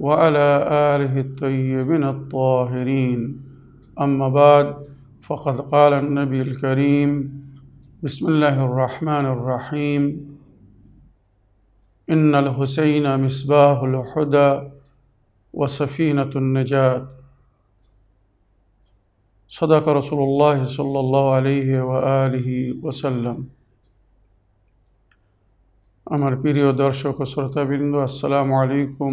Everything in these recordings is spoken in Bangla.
وعلى آله الطيبين الطاهرين أما بعد فقد قال النبي الكريم بسم الله الرحمن الرحيم إن الحسين مصباح الهدى وسفينة النجاة صدق رسول الله صلى الله عليه وآله وسلم আমার প্রিয় দর্শক ও শ্রোতাবৃন্দ আসসালামু আলাইকুম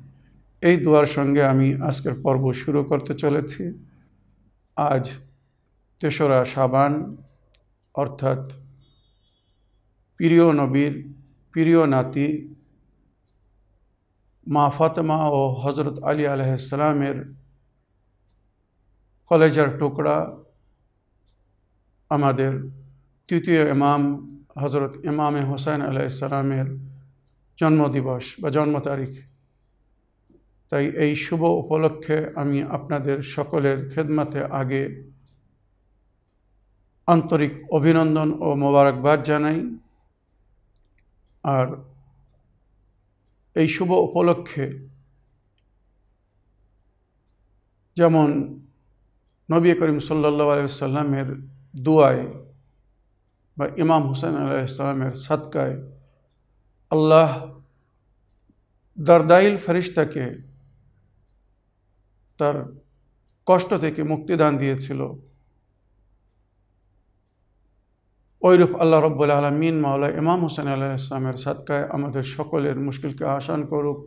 এই দোয়ার সঙ্গে আমি আজকের পর্ব শুরু করতে চলেছি। আজ তেসরা সাবান অর্থাৎ প্রিয় নবীর প্রিয় নাতি মা ফাতেমা ও হজরত আলী আলহিসামের কলেজার টুকরা, আমাদের তৃতীয় ইমাম হজরত ইমামে হোসেন আলাইসালামের জন্মদিবস বা জন্ম তারিখ তাই এই শুভ উপলক্ষে আমি আপনাদের সকলের খেদমাতে আগে আন্তরিক অভিনন্দন ও মোবারকবাদ জানাই। আর এই শুভ উপলক্ষে যেমন নবী করিম সাল্লা আলাইসাল্লামের দুয়ায় বা ইমাম হুসেন আলাইসালামের সৎকায় আল্লাহ দারদাইল ফেরিস্তাকে তার কষ্ট থেকে মুক্তিদান দিয়েছিল। ওইরূপ আল্লাহ রব্বুল আলমিন মাওলা ইমাম হোসেন আল্লাহ ইসলামের সাদকায় আমাদের সকলের মুশকিলকে আসান করুক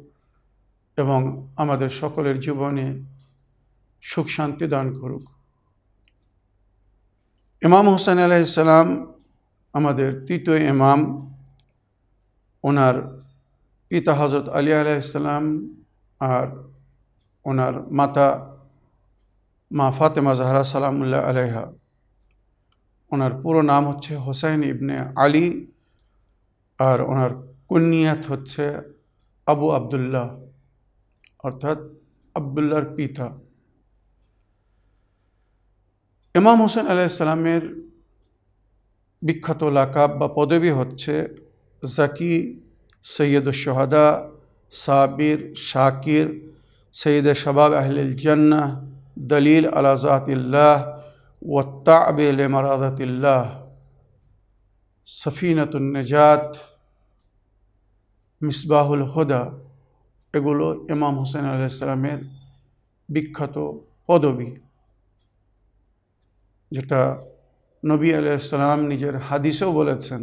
এবং আমাদের সকলের জীবনে সুখ শান্তি দান করুক। ইমাম হোসেন আলাইসালাম আমাদের তৃতীয় ইমাম। ওনার পিতা হজরত আলী আলাইসালাম আর ওনার মাতা মা ফাতেমা জাহরা সালামুল্লাহ আলাইহা। ওনার পুরো নাম হচ্ছে হোসেন ইবনে আলী আর ওনার কুন্নিয়াত হচ্ছে আবু আবদুল্লাহ, অর্থাৎ আবদুল্লাহর পিতা। ইমাম হোসেন আলাইসালামের বিখ্যাত লাকাব বা পদবী হচ্ছে জাকি সৈয়দ সোহাদা সাবির, শাকির সৈয়দ শবাব আহলিল জান্না দলিল আলাজাতিল্লাহ ওত্তাব মারাদাতিল্লাহ সফিনতুন্নজাত মিসবাহুল হুদা এগুলো ইমাম হোসেন আলাইসালামের বিখ্যাত পদবী। যেটা নবী আলাইসালাম নিজের হাদিসেও বলেছেন,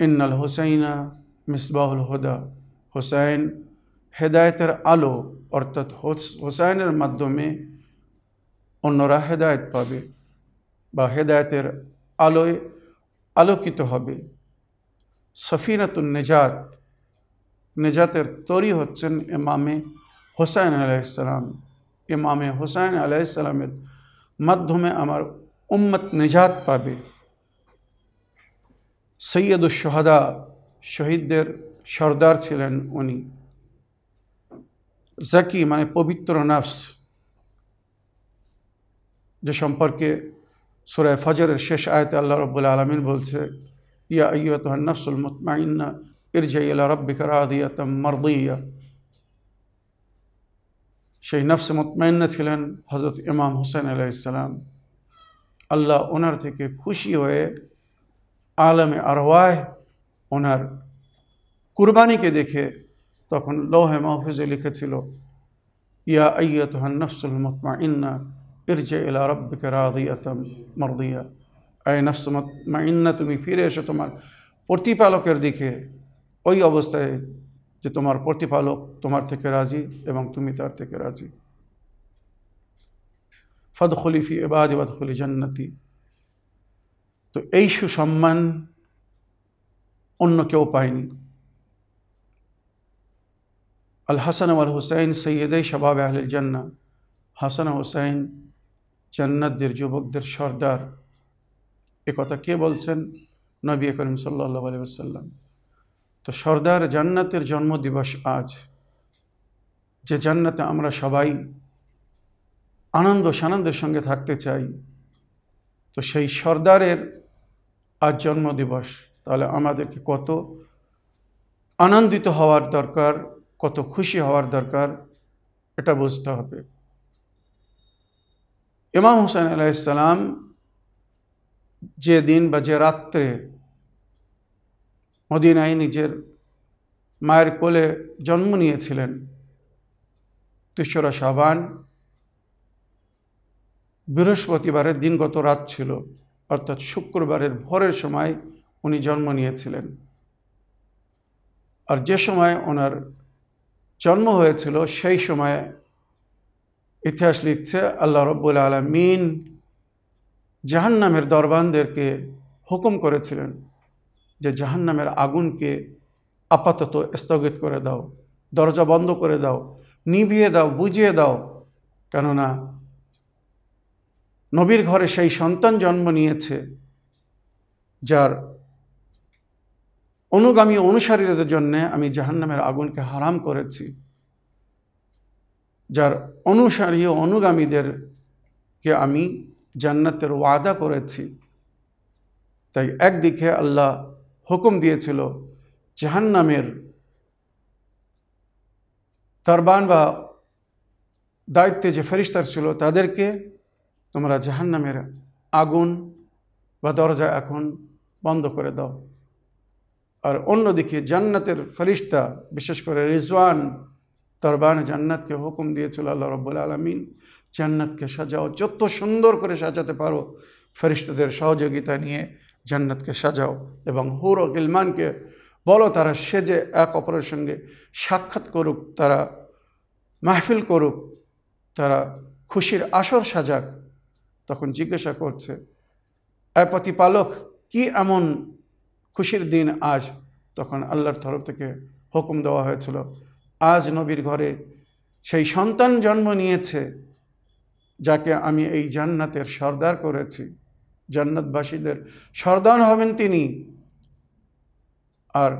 ইন্নাল হোসাইনা মিসবাহুল হুদা। হোসাইন হেদায়তের আলো, অর্থাৎ হোসাইনের মাধ্যমে অন্যরা হেদায়ত পাবে বা হেদায়তের আলোয় আলোকিত হবে। সফিনাতুন নেজাত, নেজাতের তরি হচ্ছেন ইমামে হোসাইন আলাইসালাম ইমামে হোসাইন আলাইসালামের মাধ্যমে আমার উম্মত নিজাত পাবে। সৈয়দুল সোহাদা শহীদদের সর্দার ছিলেন উনি। জাকি মানে পবিত্র নাফস, যে সম্পর্কে সুরায় ফজরের শেষ আয়তে আল্লাহ রব্বুল আলমিন বলছে, ইয়া আইয়তুহান নফসুল মুতমাইন্না ইরজাই ইলা রব্বিকা রাদিয়াতাম মারদিয়া। সেই নফস মুতমাইন্না ছিলেন হজরত ইমাম হুসেন আলাইসালাম আল্লাহ ওনার থেকে খুশি হয়ে আলমে আরওয়ায় ওনার কুরবানিকে দেখে তখন লৌহে মাহফুজে লিখেছিল, ইয়া আইয়তুহান নফসুল মতমা ইন্না ইরজে ইলা রব্বিকা রাদিয়াতাম মারদিয়া। আয় নফস মুতমাইন্না, তুমি ফিরে এসো তোমার প্রতিপালকের দিকে। ওই অবস্থায় যে তোমার প্রতিপালক তোমার থেকে রাজি এবং তুমি তার থেকে রাজি। ফদ খলিফি এবাদ এবাদ খলি জান্নাতি। তো এই সুসম্মান অন্য কেউ পায়নি। আল হাসান আল হুসাইন সৈয়দে শবাব আহল জান্না হাসান হুসাইন জান্নাতদের যুবকদের সর্দার কথা কে বলছেন? নবী করিম সাল্লাহ আলী আসাল্লাম তো সর্দার জান্নাতের জন্মদিবস আজ। যে জান্নাতে আমরা সবাই আনন্দ সানন্দের সঙ্গে থাকতে চাই, তো সেই সর্দারের আজ জন্মদিবস। তাহলে আমাদেরকে কত আনন্দিত হওয়ার দরকার। কত খুশি হওয়ার দরকার, এটা বুঝতে হবে। ইমাম হুসেন আলাইসালাম যে দিন বা যে রাত্রে মদিনায় নিজের মায়ের কোলে জন্ম নিয়েছিলেন, তেসরা সাবান বৃহস্পতিবারের দিনগত রাত ছিল, অর্থাৎ শুক্রবারের ভোরের সময় উনি জন্ম নিয়েছিলেন। আর যে সময় ওনার জন্ম হয়েছিল সেই সময়ে। ইতিহাস লিখছে, আল্লাহ রব্বুল আলমিন জাহান্নামের দরবানদেরকে হুকুম করেছিলেন যে জাহান্নামের আগুনকে আপাতত স্থগিত করে দাও, দরজা বন্ধ করে দাও, নিভিয়ে দাও, বুঝিয়ে দাও। কেননা নবীর ঘরে সেই সন্তান জন্ম নিয়েছে, যার অনুগামী অনুসারীদের জন্য আমি জাহান্নামের আগুনকে হারাম করেছি, যার অনুসারী ও অনুগামীদেরকে আমি জান্নাতের ওয়াদা করেছি। তাই একদিকে আল্লাহ হুকুম দিয়েছিল জাহান্নামের তারবান বা দায়িত্বে যে ফেরিস্তার ছিল তাদেরকে তোমরা জাহান্নামের আগুন বা দরজা এখন বন্ধ করে দাও। আর অন্যদিকে জান্নাতের ফরিস্তা বিশেষ করে রিজওয়ান, তরবান জান্নাতকে হুকুম দিয়েছিল আল্লাহ রব্বুল আলমিন, জান্নাতকে সাজাও, যত সুন্দর করে সাজাতে পারো ফেরিস্তাদের সহযোগিতা নিয়ে জান্নাতকে সাজাও এবং হুর গিলমানকে বলো তারা সেজে এক অপরের সঙ্গে সাক্ষাৎ করুক, তারা মাহফিল করুক, তারা খুশির আসর সাজাক। তখন জিজ্ঞাসা করছে, এ প্রতিপালক, কি এমন খুশির দিন আজ। তখন আল্লাহর তরফ থেকে হুকুম দেওয়া হয়েছিল, আজ নবীর ঘরে সেই সন্তান জন্ম নিয়েছে, যাকে আমি এই জান্নাতের সর্দার করেছি। জান্নাতবাসীদের সর্দার হবেন তিনি। আর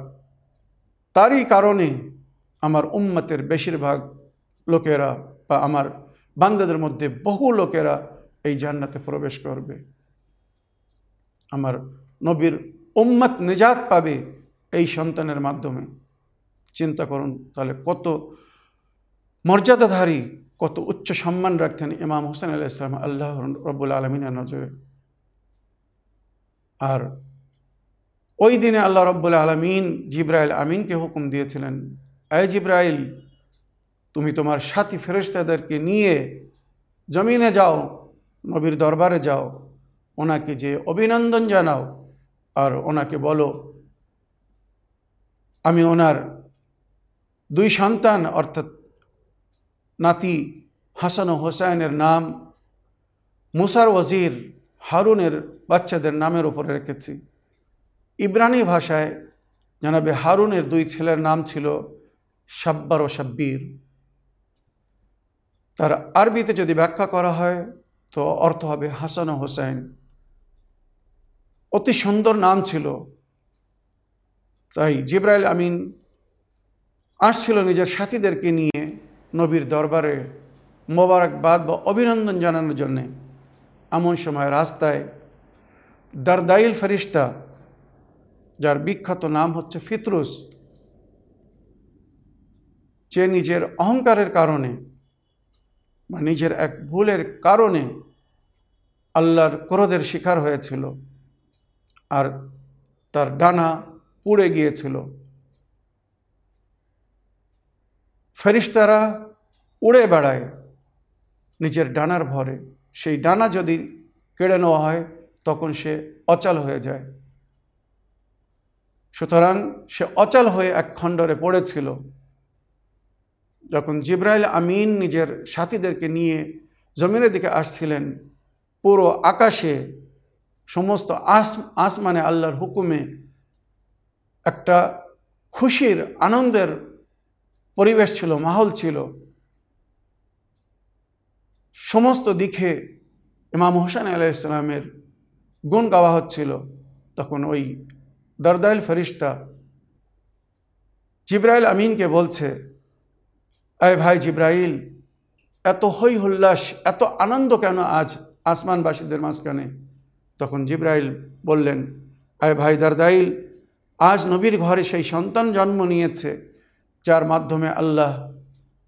তারই কারণে আমার উম্মতের বেশিরভাগ লোকেরা বা আমার বান্দাদের মধ্যে বহু লোকেরা এই জান্নাতে প্রবেশ করবে। আমার নবীর উম্মত নিজাত পাবে এই সন্তানের মাধ্যমে। চিন্তা করুন তাহলে কত মর্যাদাধারী, কত উচ্চ সম্মান রাখতেন ইমাম হোসেন আলাহ ইসলাম আল্লাহ রব্বুল আলমিনের নজরে। আর ওই দিনে আল্লাহ রব্বুল আলমিন জিব্রাইল আমিনকে হুকুম দিয়েছিলেন আয় জিব্রাইল, তুমি তোমার সাথী ফেরেস্তাদেরকে নিয়ে জমিনে যাও, নবীর দরবারে যাও, ওনাকে যে অভিনন্দন জানাও আর ওনাকে বলো, আমি ওনার দুই সন্তান, অর্থাৎ নাতি হাসান ও হোসাইনের নাম মুসার ওয়াজির হারুনের বাচ্চাদের নামের উপরে রেখেছি। ইব্রানি ভাষায় জানাবে হারুনের দুই ছেলের নাম ছিল সাব্বার ও সাব্বির। তার আরবিতে যদি ব্যাখ্যা করা হয়, তো অর্থ হবে হাসান ও হোসাইন। অতি সুন্দর নাম ছিল। তাই জিব্রাইল আমিন আসছিল নিজের সাথীদেরকে নিয়ে নবীর দরবারে মোবারকবাদ বা অভিনন্দন জানানোর জন্যে। এমন সময় রাস্তায় দারদাইল ফেরিস্তা, যার বিখ্যাত নাম হচ্ছে ফিতরুস, যে নিজের অহংকারের কারণে বা নিজের এক ভুলের কারণে আল্লাহর ক্রোধের শিকার হয়েছিল। আর তার ডানা পুড়ে গিয়েছিল। ফেরিস্তারা উড়ে বেড়ায় নিজের ডানার ভরে। সেই ডানা যদি কেড়ে নেওয়া হয়, তখন সে অচল হয়ে যায়। সুতরাং সে অচল হয়ে এক খণ্ডরে পড়েছিল। যখন জিব্রাইল আমিন নিজের সাথীদেরকে নিয়ে জমিনের দিকে আসছিলেন, পুরো আকাশে সমস্ত আস, আসমানে আল্লাহর হুকুমে একটা খুশির, আনন্দের পরিবেশ ছিল, মাহল ছিল। সমস্ত দিকে ইমাম হোসেন আলাহ ইসলামের গুণ গাওয়া হচ্ছিল। তখন ওই দরদাইল ফরিস্তা জিব্রাইল আমিনকে বলছে, আয় ভাই জিব্রাইল, এত হই হুল্লাস এত আনন্দ কেন আজ আসমানবাসীদের মাঝখানে? তখন জিব্রাইল বললেন, আয় ভাই দারদাইল, আজ নবীর ঘরে সেই সন্তান জন্ম নিয়েছে, যার মাধ্যমে আল্লাহ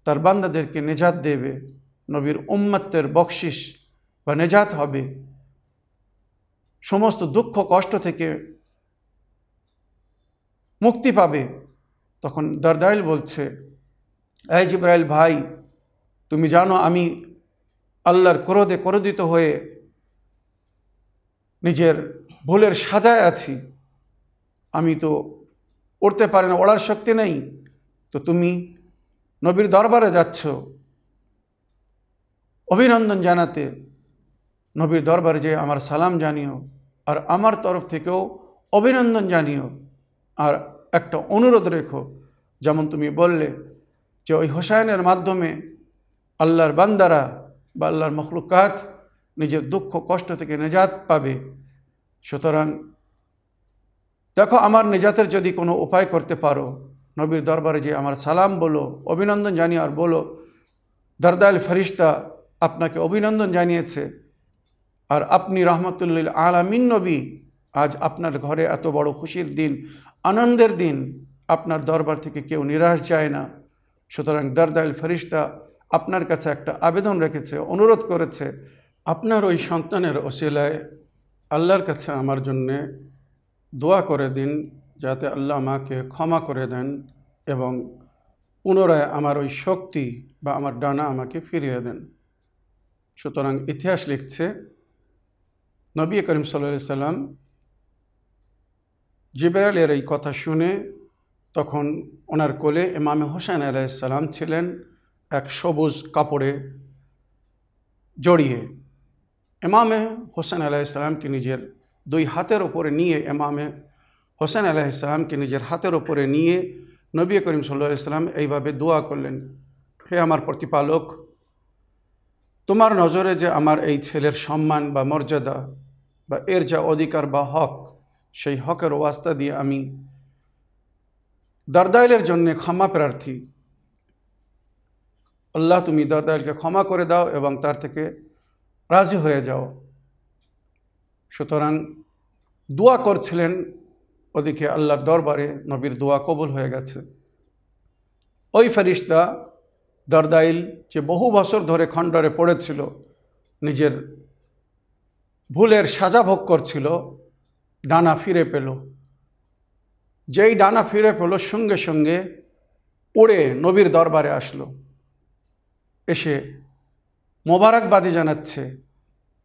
তার বান্দাদেরকে নেজাত দেবে, নবীর উম্মত্বের বকশিস বা নেজাত হবে। সমস্ত দুঃখ, কষ্ট থেকে মুক্তি পাবে। তখন দারদাইল বলছে এই জিব্রাইল ভাই, তুমি জানো আমি আল্লাহর ক্রোধে ক্রোধিত হয়ে নিজের ভুলের সাজায় আছি। আমি তো উঠতে পারি না, ওড়ার শক্তি নেই। তো তুমি নবীর দরবারে যাচ্ছ। অভিনন্দন জানাতে নবীর দরবারে যে আমার সালাম জানিও আর আমার তরফ থেকেও অভিনন্দন জানিও আর একটা অনুরোধ রেখো। যেমন তুমি বললে যে ওই হোসায়নের মাধ্যমে আল্লাহর বান্দারা বা আল্লাহর মখলুকাত নিজের দুঃখ, কষ্ট থেকে নেজাত পাবে। সুতরাং দেখো, আমার নিজাতের যদি কোনো উপায় করতে পারো, নবীর দরবারে যে আমার সালাম বলো, অভিনন্দন জানিয়ে আর বলো, দরদাল ফরিস্তা আপনাকে অভিনন্দন জানিয়েছে, আর আপনি রহমতুল্লিল আলামিন নবী, আজ আপনার ঘরে এত বড় খুশির দিন, আনন্দের দিন, আপনার দরবার থেকে কেউ নিরাশ যায় না। সুতরাং দরদাইল ফরিস্তা আপনার কাছে একটা আবেদন রেখেছে, অনুরোধ করেছে আপনার ওই সন্তানের ওসিলায় আল্লাহর কাছে আমার জন্যে দোয়া করে দিন, যাতে আল্লাহ আমাকে ক্ষমা করে দেন এবং পুনরায় আমার ওই শক্তি বা আমার ডানা আমাকে ফিরিয়ে দেন। সুতরাং ইতিহাস লিখছে, নবী করিম সাল্লা সাল্লাম জিবরালের এই কথা শুনে তখন ওনার কোলে ইমামে হোসেন আলাইসাল্লাম ছিলেন এক সবুজ কাপড়ে জড়িয়ে। ইমামে হোসেন আলাইসাল্লামকে নিজের দুই হাতের ওপরে নিয়ে ইমামে হোসেন আলাইসাল্লামকে নিজের হাতের ওপরে নিয়ে নবী করিম সাল্লা সাল্লাম এইভাবে দোয়া করলেন, হে আমার প্রতিপালক, তোমার নজরে যে আমার এই ছেলের সম্মান বা মর্যাদা বা এর যা অধিকার বা হক, সেই হকের ওয়াস্তা দিয়ে আমি দারদাইলের জন্য ক্ষমা প্রার্থী। আল্লাহ, তুমি দারদাইলকে ক্ষমা করে দাও এবং তার থেকে রাজি হয়ে যাও। সুতরাং দোয়া করছিলেন ওদিকে আল্লাহর দরবারে, নবীর দোয়া কবুল হয়ে গেছে। ওই ফেরিস্তা দরদাইল যে বহু বছর ধরে খণ্ডরে পড়েছিল, নিজের ভুলের সাজা ভোগ করছিল, ডানা ফিরে পেল। যেই ডানা ফিরে পেল, সঙ্গে সঙ্গে উড়ে নবীর দরবারে আসলো। এসে মোবারকবাদী জানাচ্ছে,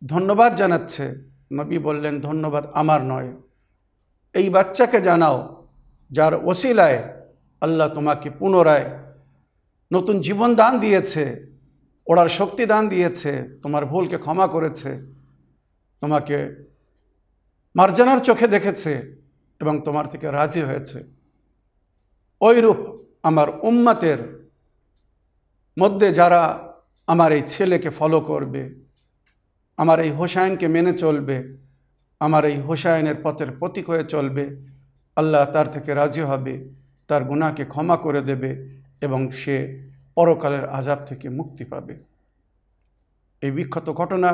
ধন্যবাদ জানাচ্ছে। নবী বললেন, ধন্যবাদ আমার নয়। এই বাচ্চাকে জানাও যার ওসিলায় আল্লাহ তোমাকে পুনরায় নতুন জীবন দান দিয়েছে, ওড়ার শক্তি দান দিয়েছে, তোমার ভুলকে ক্ষমা করেছে, তোমাকে মার্জানার চোখে দেখেছে এবং তোমার থেকে রাজি হয়েছে। ওইরূপ আমার উম্মাতের মধ্যে যারা আমার এই ছেলেকে ফলো করবে, আমার এই হোসাইনকে মেনে চলবে, আমার এই হোসাইনের পথের প্রতীক হয়ে চলবে, আল্লাহ তার থেকে রাজি হবে, তার গুণাকে ক্ষমা করে দেবে এবং সে পরকালের আজাব থেকে মুক্তি পাবে। এই বিখ্যাত ঘটনা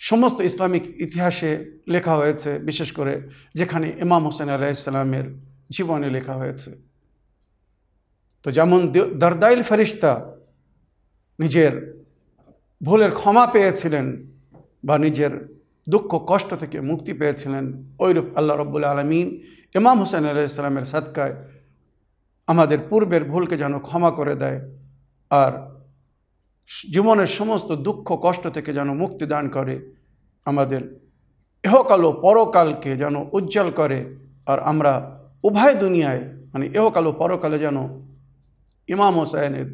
সমস্ত ইসলামিক ইতিহাসে লেখা হয়েছে, বিশেষ করে যেখানে ইমাম হোসেন আলাইসালামের জীবনে লেখা হয়েছে। তো যেমন দরদাইল ফেরিস্তা নিজের ভুলের ক্ষমা পেয়েছিলেন বা নিজের দুঃখ, কষ্ট থেকে মুক্তি পেয়েছিলেন, ওইরূপ আল্লাহ রব্বুল আলমিন ইমাম হোসেন আলাইসালামের সাদকায় আমাদের পূর্বের ভুলকে যেন ক্ষমা করে দেয় আর জীবনের সমস্ত দুঃখ, কষ্ট থেকে যেন মুক্তি দান করে, আমাদের এহকাল পরকালকে যেন উজ্জ্বল করে আর আমরা উভয় দুনিয়ায় মানে এহকাল পরকালে যেন ইমাম হোসাইনের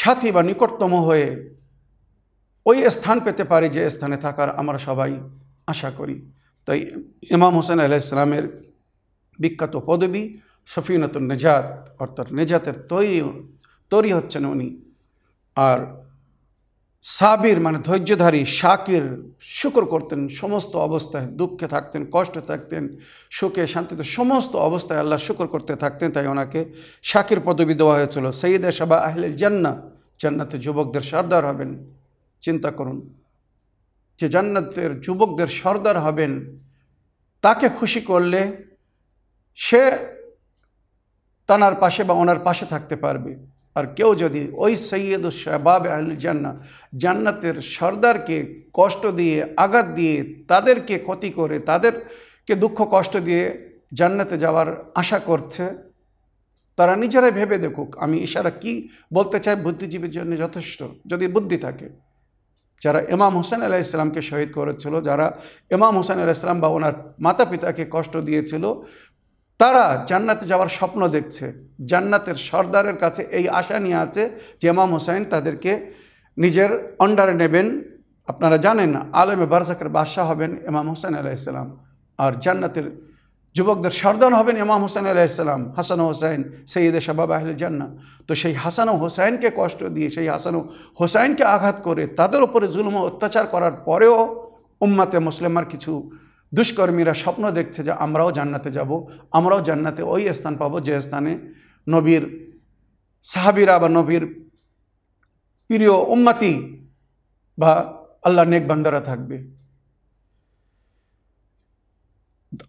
সাথী বা নিকটতম হয়ে ওই স্থান পেতে পারি যে স্থানে থাকার আমরা সবাই আশা করি। তাই ইমাম হোসেন আলাহ ইসলামের বিখ্যাত পদবী সফিনতুল নেজাত, অর্থাৎ নেজাতের তৈরি তৈরি হচ্ছেন উনি। আর সাবির মানে ধৈর্যধারী, শাকির, শুকর করতেন সমস্ত অবস্থায়, দুঃখে থাকতেন, কষ্টে থাকতেন, সুখে, শান্তিতে সমস্ত অবস্থায় আল্লাহ শুকর করতে থাকতেন, তাই ওনাকে শাকির পদবি দেওয়া হয়েছিল। সঈদে সাবা আহলে জান্না জান্নাতে যুবকদের সর্দার হবেন, চিন্তা করুন। যে জান্নাতের যুবকদের সর্দার হবেন, তাকে খুশি করলে সে তানার পাশে বা ওনার পাশে থাকতে পারবে। আর কেউ যদি ওই সৈয়দ শাহবাব আল জান্না জান্নাতের সর্দারকে কষ্ট দিয়ে, আঘাত দিয়ে তাদেরকে ক্ষতি করে, তাদেরকে দুঃখ কষ্ট দিয়ে জান্নাতে যাওয়ার আশা করছে, তারা নিজেরাই ভেবে দেখুক, আমি ইশারা কি বলতে চাই? বুদ্ধিজীবীর জন্য যথেষ্ট, যদি বুদ্ধি থাকে। যারা ইমাম হোসেন আলাহ ইসলামকে শহীদ করেছিল, যারা ইমাম হোসেন আলাহ ইসলাম বা ওনার মাতা পিতাকে কষ্ট দিয়েছিল তারা জান্নাতে যাওয়ার স্বপ্ন দেখছে। জান্নাতের সর্দারের কাছে এই আশা নিয়ে আছে যে ইমাম হোসেন তাদেরকে নিজের অন্ডারে নেবেন। আপনারা জানেন, আলমে বারসাকের বাদশাহ হবেন ইমাম হোসেন আলাইসাল্লাম আর জান্নাতের যুবকদের সর্দার হবেন ইমাম হোসেন আলাইসাল্লাম হাসান হোসেন সৈয়দে শাবাব আহলে জান্না তো সেই হাসান হোসেনকে কষ্ট দিয়ে, সেই হাসান হোসেনকে আঘাত করে তাদের উপরে জুলুম অত্যাচার করার পরেও উম্মাতে মুসলিমার কিছু দুষ্কর্মীরা স্বপ্ন দেখছে যে আমরাও জান্নাতে যাব, আমরাও জান্নাতে ওই স্থান পাবো যে স্থানে নবীর সাহাবিরা বা নবীর প্রিয় উম্মাতি বা আল্লাহ নেক বান্দারা থাকবে।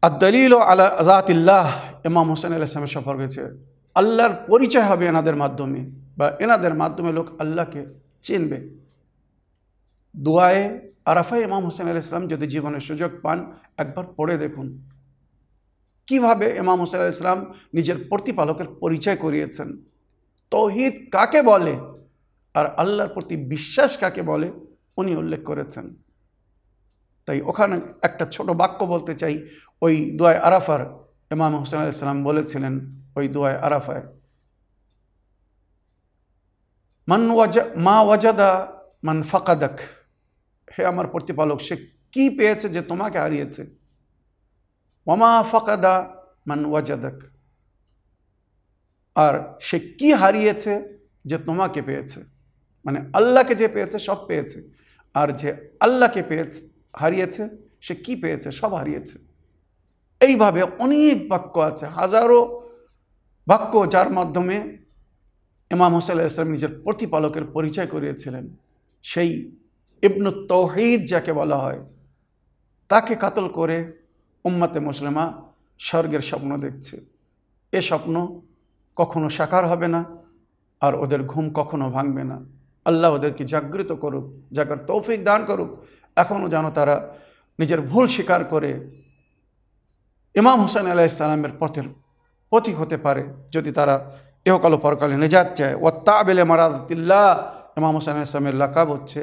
আদলিল আলা আজাতিল্লাহ ইমাম হোসেন আলাইসলামের সফর হয়েছে। আল্লাহর পরিচয় হবে এনাদের মাধ্যমে বা এনাদের মাধ্যমে লোক আল্লাহকে চিনবে। দোয়ায়ে আরাফাই ইমাম হোসেন আল ইসলাম যদি জীবনের সুযোগ পান, একবার পড়ে দেখুন। কীভাবে ইমাম হোসেন আল ইসলাম নিজের প্রতিপালকের পরিচয় করিয়েছেন? তৌহিদ কাকে বলে? আর আল্লাহর প্রতি বিশ্বাস কাকে বলে? উনি উল্লেখ করেছেন। তাই ওখানে একটা ছোট বাক্য বলতে চাই। ওই দোয়ায় আরাফার ইমাম হোসেন আল ইসলাম বলেছিলেন, ওই দোয়ায় আরাফায়, মান ওয়াজা, মা ওয়াজাদা মান ফাকাদাক। হে আমার প্রতিপালক, সে কি পেয়েছে যে তোমাকে হারিয়েছে? ওমা ফাকাদা মান ওয়াজাদাক। আর সে কি হারিয়েছে যে তোমাকে পেয়েছে? মানে আল্লাহকে যে পেয়েছে, সব পেয়েছে। আর যে আল্লাহকে পেয়েছে, হারিয়েছে, সে কি পেয়েছে? সব হারিয়েছে। এইভাবে অনেক বাক্য আছে, হাজারো বাক্য যার মাধ্যমে ইমাম হোসেন ইসলাম নিজের প্রতিপালকের পরিচয় করিয়েছিলেন। সেই ইবনু তৌহিদ যাকে বলা হয়, তাকে কাতল করে উম্মাতে মুসলিমা স্বর্গের স্বপ্ন দেখছে। এ স্বপ্ন কখনো সাকার হবে না আর ওদের ঘুম কখনো ভাঙবে না। আল্লাহ ওদেরকে জাগৃত করুক জাগার তৌফিক দান করুক। এখনও যেন তারা নিজের ভুল স্বীকার করে ইমাম হোসেন আলাহ ইসলামের পথের পথিক হতে পারে, যদি তারা এহকাল পরকালে নেজাত চায়। ও তাবেলে মারাদিল্লা ইমাম হোসেন ইসলামের লাকাব হচ্ছে।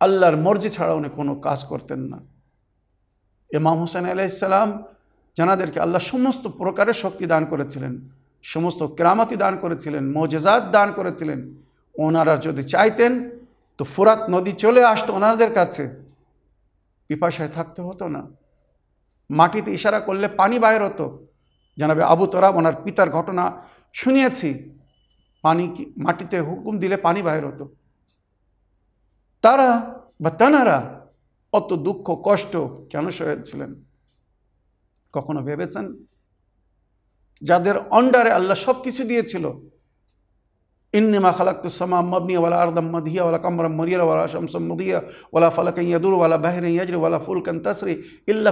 আল্লাহর মর্জি ছাড়া উনি কোনো কাজ করতেন না। ইমাম হোসেন আলাইসাল্লাম জানাদেরকে আল্লাহ সমস্ত প্রকারের শক্তি দান করেছিলেন, সমস্ত কেরামতি দান করেছিলেন, মজেজাত দান করেছিলেন। ওনারা যদি চাইতেন তো ফুরাত নদী চলে আসতো ওনাদের কাছে। পিপাসায় থাকতে হতো না। মাটিতে ইশারা করলে পানি বাইর হতো। জানাবে আবু তোরাব ওনার পিতার ঘটনা শুনিয়েছি। পানি মাটিতে হুকুম দিলে পানি বাইর হতো। তারা বা তানারা অত দুঃখ, কষ্ট কেন সয়েছিলেন কখনো ভেবেছেন? যাদের অন্ডারে আল্লাহ সব কিছু দিয়েছিল। ইন্নিমা খালাক্তু সামা মবনি ওয়ালা আর্দম মদিয়া ওয়ালা কামরাম মরিয়া ওয়ালা শামসম মদিয়া ওয়ালা ফালাকান ইয়াদুর ওয়ালা বাহিরিন ইয়াজরি ওয়ালা ফুলকান তাসরি ইল্লা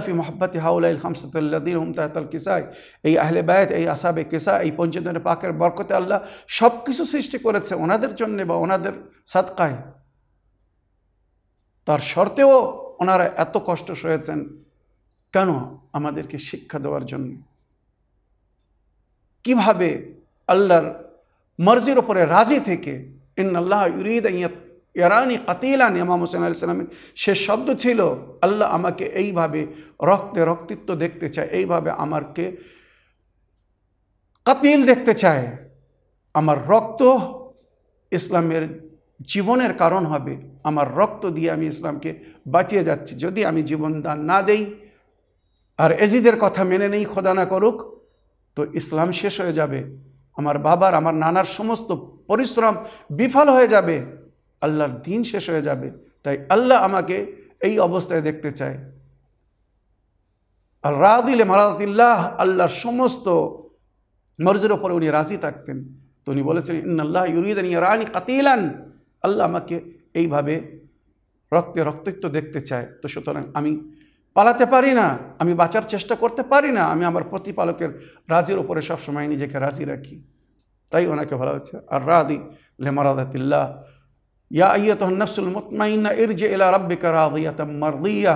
হাউলাইল খামসাতাল্লাযিনা হুম তাহতাল কিসাই। এই আহলে বায়াত এই আসাবে কিসা, এই পঞ্চদনের পাকের বরকতে আল্লাহ সব কিছু সৃষ্টি করেছে ওনাদের জন্যে বা ওনাদের সাতকায় তার শর্তেও ওনারা এত কষ্ট সয়েছেন, কেন আমাদেরকে শিক্ষা দেওয়ার জন্য? কীভাবে আল্লাহর মর্জির ওপরে রাজি থেকে ইন আল্লাহ ইউরিদ ইয়ারানি কাতিলান ইমাম হোসেন আলাইসালামের সে শব্দ ছিল, আল্লাহ আমাকে এইভাবে রক্তে রক্তিত্ব দেখতে চায়, এইভাবে আমাকে কাতিল দেখতে চায়। আমার রক্ত ইসলামের জীবনের কারণ হবে আমার রক্ত দিয়ে আমি ইসলামকে বাঁচিয়ে যাচ্ছি। যদি আমি জীবন দান না দেই আর এজিদের কথা মেনে নেই, খোদা না করুক, তো ইসলাম শেষ হয়ে যাবে। আমার বাবার, আমার নানার সমস্ত পরিশ্রম বিফল হয়ে যাবে। আল্লাহর দিন শেষ হয়ে যাবে। তাই আল্লাহ আমাকে এই অবস্থায় দেখতে চায়। আর রাদিলে মারাতিল্লাহ আল্লাহর সমস্ত মর্জির ওপরে উনি রাজি থাকতেন। তো উনি বলেছেন ইন্নআল্লাহ ইউরিদান রানি কাতিলান। আল্লাহ আমাকে এইভাবে রক্তে রক্তিত্ব দেখতে চায়। তো সুতরাং আমি পালাতে পারি না, আমি বাঁচার চেষ্টা করতে পারি না, আমি আমার প্রতিপালকের রাজির ওপরে সবসময় নিজেকে রাজি রাখি। তাই ওনাকে বলা হচ্ছে আর রাদি লেমারাদাতিল্লাহ, ইয়া আইয়ত নফসুল মুতমাইন্না ইরজে ইলা রাব্বিকা রাদিয়াতাম মারদিয়া।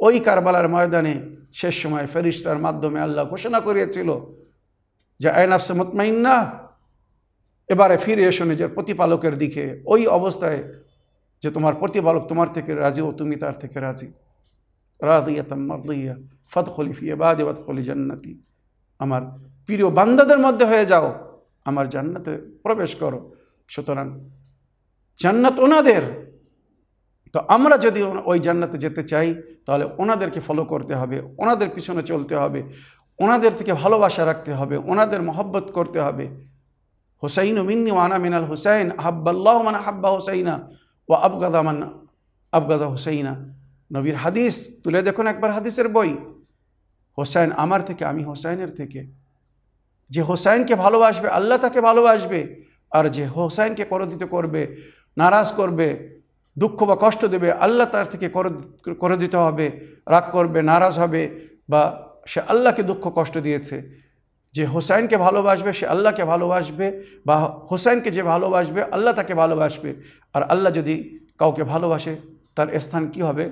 ওই কারবালার ময়দানে শেষ সময় ফেরিস্তার মাধ্যমে আল্লাহ ঘোষণা করিয়েছিল যে, আয় নাফসে মুতমাইন্না এবারে ফিরে এসো নিজের প্রতিপালকের দিকে। ওই অবস্থায় যে তোমার প্রতিপালক তোমার থেকে রাজি ও তুমি তার থেকে রাজি। রাদিয়াতাম মারদিয়া ফতখলি ফি এবাদে ফতখলি জান্নাতি। আমার প্রিয় বান্দাদের মধ্যে হয়ে যাও, আমার জান্নাতে প্রবেশ করো। সুতরাং জান্নাত ওনাদের। তো আমরা যদি ওই জান্নাতে যেতে চাই, তাহলে ওনাদেরকে ফলো করতে হবে, ওনাদের পিছনে চলতে হবে, ওনাদের থেকে ভালোবাসা রাখতে হবে, ওনাদের মহব্বত করতে হবে। হুসাইন মিন্নি ওয়ানা মিনাল হুসাইন, আহাব্বাল্লাহ মানে হাব্বা হুসাইনা ও আবগাদা মান আবগাদা হুসাইনা। নবীর হাদিস, তুলে দেখুন একবার হাদিসের বই। হোসাইন আমার থেকে, আমি হোসাইনের থেকে। যে হোসাইনকে ভালোবাসবে, আল্লাহ তাকে ভালোবাসবে, আর যে হোসাইনকে করদিত করবে, নারাজ করবে, দুঃখ বা কষ্ট দেবে, আল্লাহ তার থেকে করে দিতে হবে, রাগ করবে, নারাজ হবে, বা সে আল্লাহকে দুঃখ কষ্ট দিয়েছে। যে হোসাইনকে ভালোবাসবে, সে আল্লাহকে ভালোবাসবে বা হোসাইনকে যে ভালোবাসবে, আল্লাহ তাকে ভালোবাসবে। আর আল্লাহ যদি কাউকে ভালোবাসে, তার স্থান কি হবে?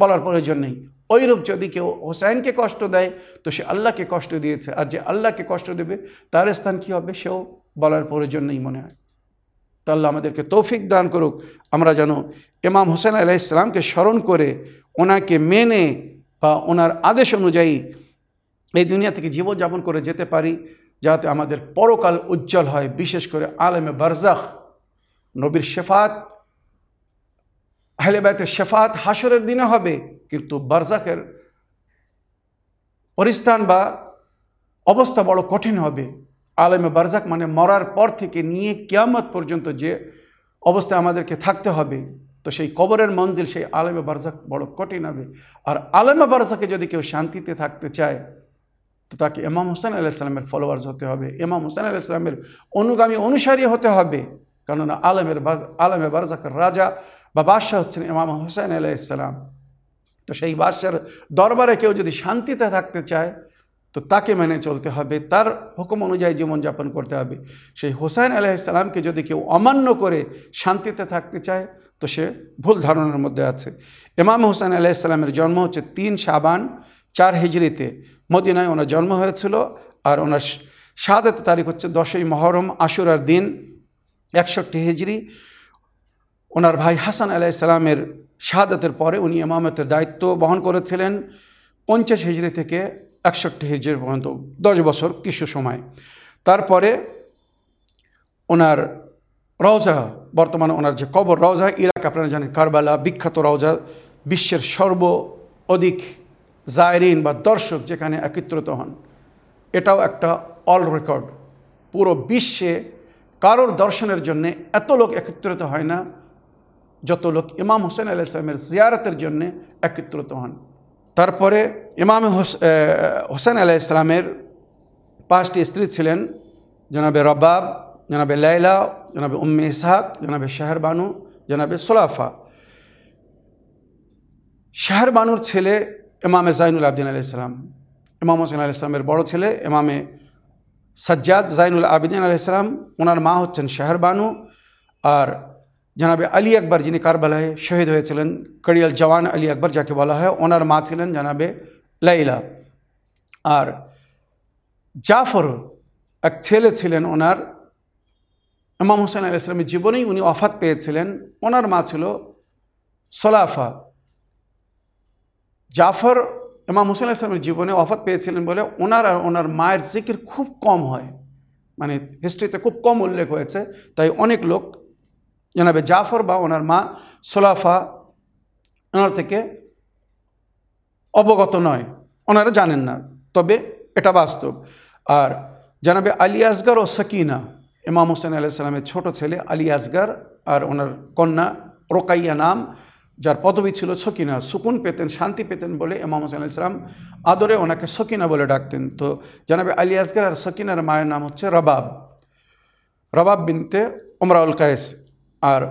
বলার প্রয়োজন নেই। ওইরূপ যদি কেউ হোসাইনকে কষ্ট দেয়, তো সে আল্লাহকে কষ্ট দিয়েছে। আর যে আল্লাহকে কষ্ট দেবে, তার স্থান কি হবে? সেও বলার প্রয়োজন নেই মনে হয়। তা আল্লাহ আমাদেরকে তৌফিক দান করুক। আমরা যেন ইমাম হোসেন আলাহ ইসলামকে স্মরণ করে ওনাকে মেনে বা ওনার আদেশ অনুযায়ী এই দুনিয়া থেকে জীবনযাপন করে যেতে পারি, যাতে আমাদের পরকাল উজ্জ্বল হয়, বিশেষ করে আলেমে বারজাখ, নবীর শেফাত আহলেবায়তের শেফাত হাসরের দিনে হবে, কিন্তু বারজাকের পরিস্থান বা অবস্থা বড় কঠিন হবে। আলেমে বারজাক মানে মরার পর থেকে নিয়ে কেয়ামত পর্যন্ত যে অবস্থায় আমাদেরকে থাকতে হবে, তো সেই কবরের মঞ্জিল সেই আলেমে বারজাক বড় কঠিন হবে। আর আলেমে বারজাকে যদি কেউ শান্তিতে থাকতে চায় তো তাকে ইমাম হোসেন আলাইসালামের ফলোয়ার্স হতে হবে। ইমাম হোসেন আলাইসালামের অনুগামী অনুসারী হতে হবে। কেননা আলমের আলমে বারজাকের রাজা বা বাদশাহ হচ্ছেন ইমাম হোসেন আলাইসালাম তো সেই বাদশার দরবারে কেউ যদি শান্তিতে থাকতে চায়, তো তাকে মেনে চলতে হবে। তার হুকুম অনুযায়ী জীবনযাপন করতে হবে। সেই হোসাইন আলাইসালামকে যদি কেউ অমান্য করে শান্তিতে থাকতে চায়, তো সে ভুল ধারণার মধ্যে আছে। ইমাম হোসেন আলাইসালামের জন্ম হচ্ছে তিন সাবান চার হিজড়িতে। মদিনায় ওনার জন্ম হয়েছিল আর ওনার শাহাদাত তারিখ হচ্ছে দশই মহরম আশুরার দিন একষট্টি হিজড়ি। ওনার ভাই হাসান আলাইসালামের শাহাদাতের পরে উনি ইমামতের দায়িত্ব বহন করেছিলেন পঞ্চাশ হিজড়ি থেকে একষট্টি হিজড়ি পর্যন্ত, দশ বছর কিছু সময়। তারপরে ওনার রওজা, বর্তমানে ওনার যে কবর রওজা, ইরাক, আপনারা জানেন কারবালা, বিখ্যাত রওজা বিশ্বের সর্ব অধিক জায়রিন বা দর্শক যেখানে একত্রিত হন, এটাও একটা অল রেকর্ড পুরো বিশ্বে কারোর দর্শনের জন্যে এত লোক একত্রিত হয় না, যত লোক ইমাম হোসেন আলাহ ইসলামের জিয়ারতের জন্যে একত্রিত হন। তারপরে ইমাম হোসেন আলাহ ইসলামের পাঁচটি স্ত্রী ছিলেন, জনাবে রবাব, জনাবে লাইলা জনাবে উম্মে ইসহাক, জনাবে শাহের বানু, জনাবে সোলাফা। শাহরবানুর ছেলে ইমামে জাইনুল আবদিন আলি ইসলাম ইমাম হোসেন আলি ইসলামের বড় ছেলে, ইমামে সাজ্জাদ জাইনুল আবিদিন আলি ইসলাম ওনার মা হচ্ছেন শাহের বানু। আর জনাবে আলী আকবর, যিনি কারবালায় শহীদ হয়েছিলেন কড়িয়াল জওয়ান আলী আকবর যাকে বলা হয়, ওনার মা ছিলেন জানাবে লাইলা। আর জাফর, এক ছেলে ছিলেন ওনার। ইমাম হোসেন আলি ইসলামের জীবনেই উনি অফাত পেয়েছিলেন। ওনার মা ছিল সোলাফা। জাফর ইমাম হোসেন ইসলামের জীবনে অফাত পেয়েছিলেন বলে ওনার আর ওনার মায়ের জিকির খুব কম হয়। মানে হিস্ট্রিতে খুব কম উল্লেখ হয়েছে। তাই অনেক লোক জানাবে জাফর বা ওনার মা সোলাফা ওনার থেকে অবগত নয়। ওনারা জানেন না, তবে এটা বাস্তব। আর জানাবে আলী আসগার ও সকিনা, ইমাম হোসেন আলাইসালামের ছোট ছেলে আলী আসগার আর ওনার কন্যা রোকাইয়া নাম যার পদবী ছিল সকিনা, সুকুন পেতেন, শান্তি পেতেন বলে ইমাম হোসেন আলাইসালাম আদরে ওনাকে সকিনা বলে ডাকতেন। তো জানাবে আলী আসগার আর সকিনার মায়ের নাম হচ্ছে রবাব। রবাব বিনতে ওমরাউল কায়েস আর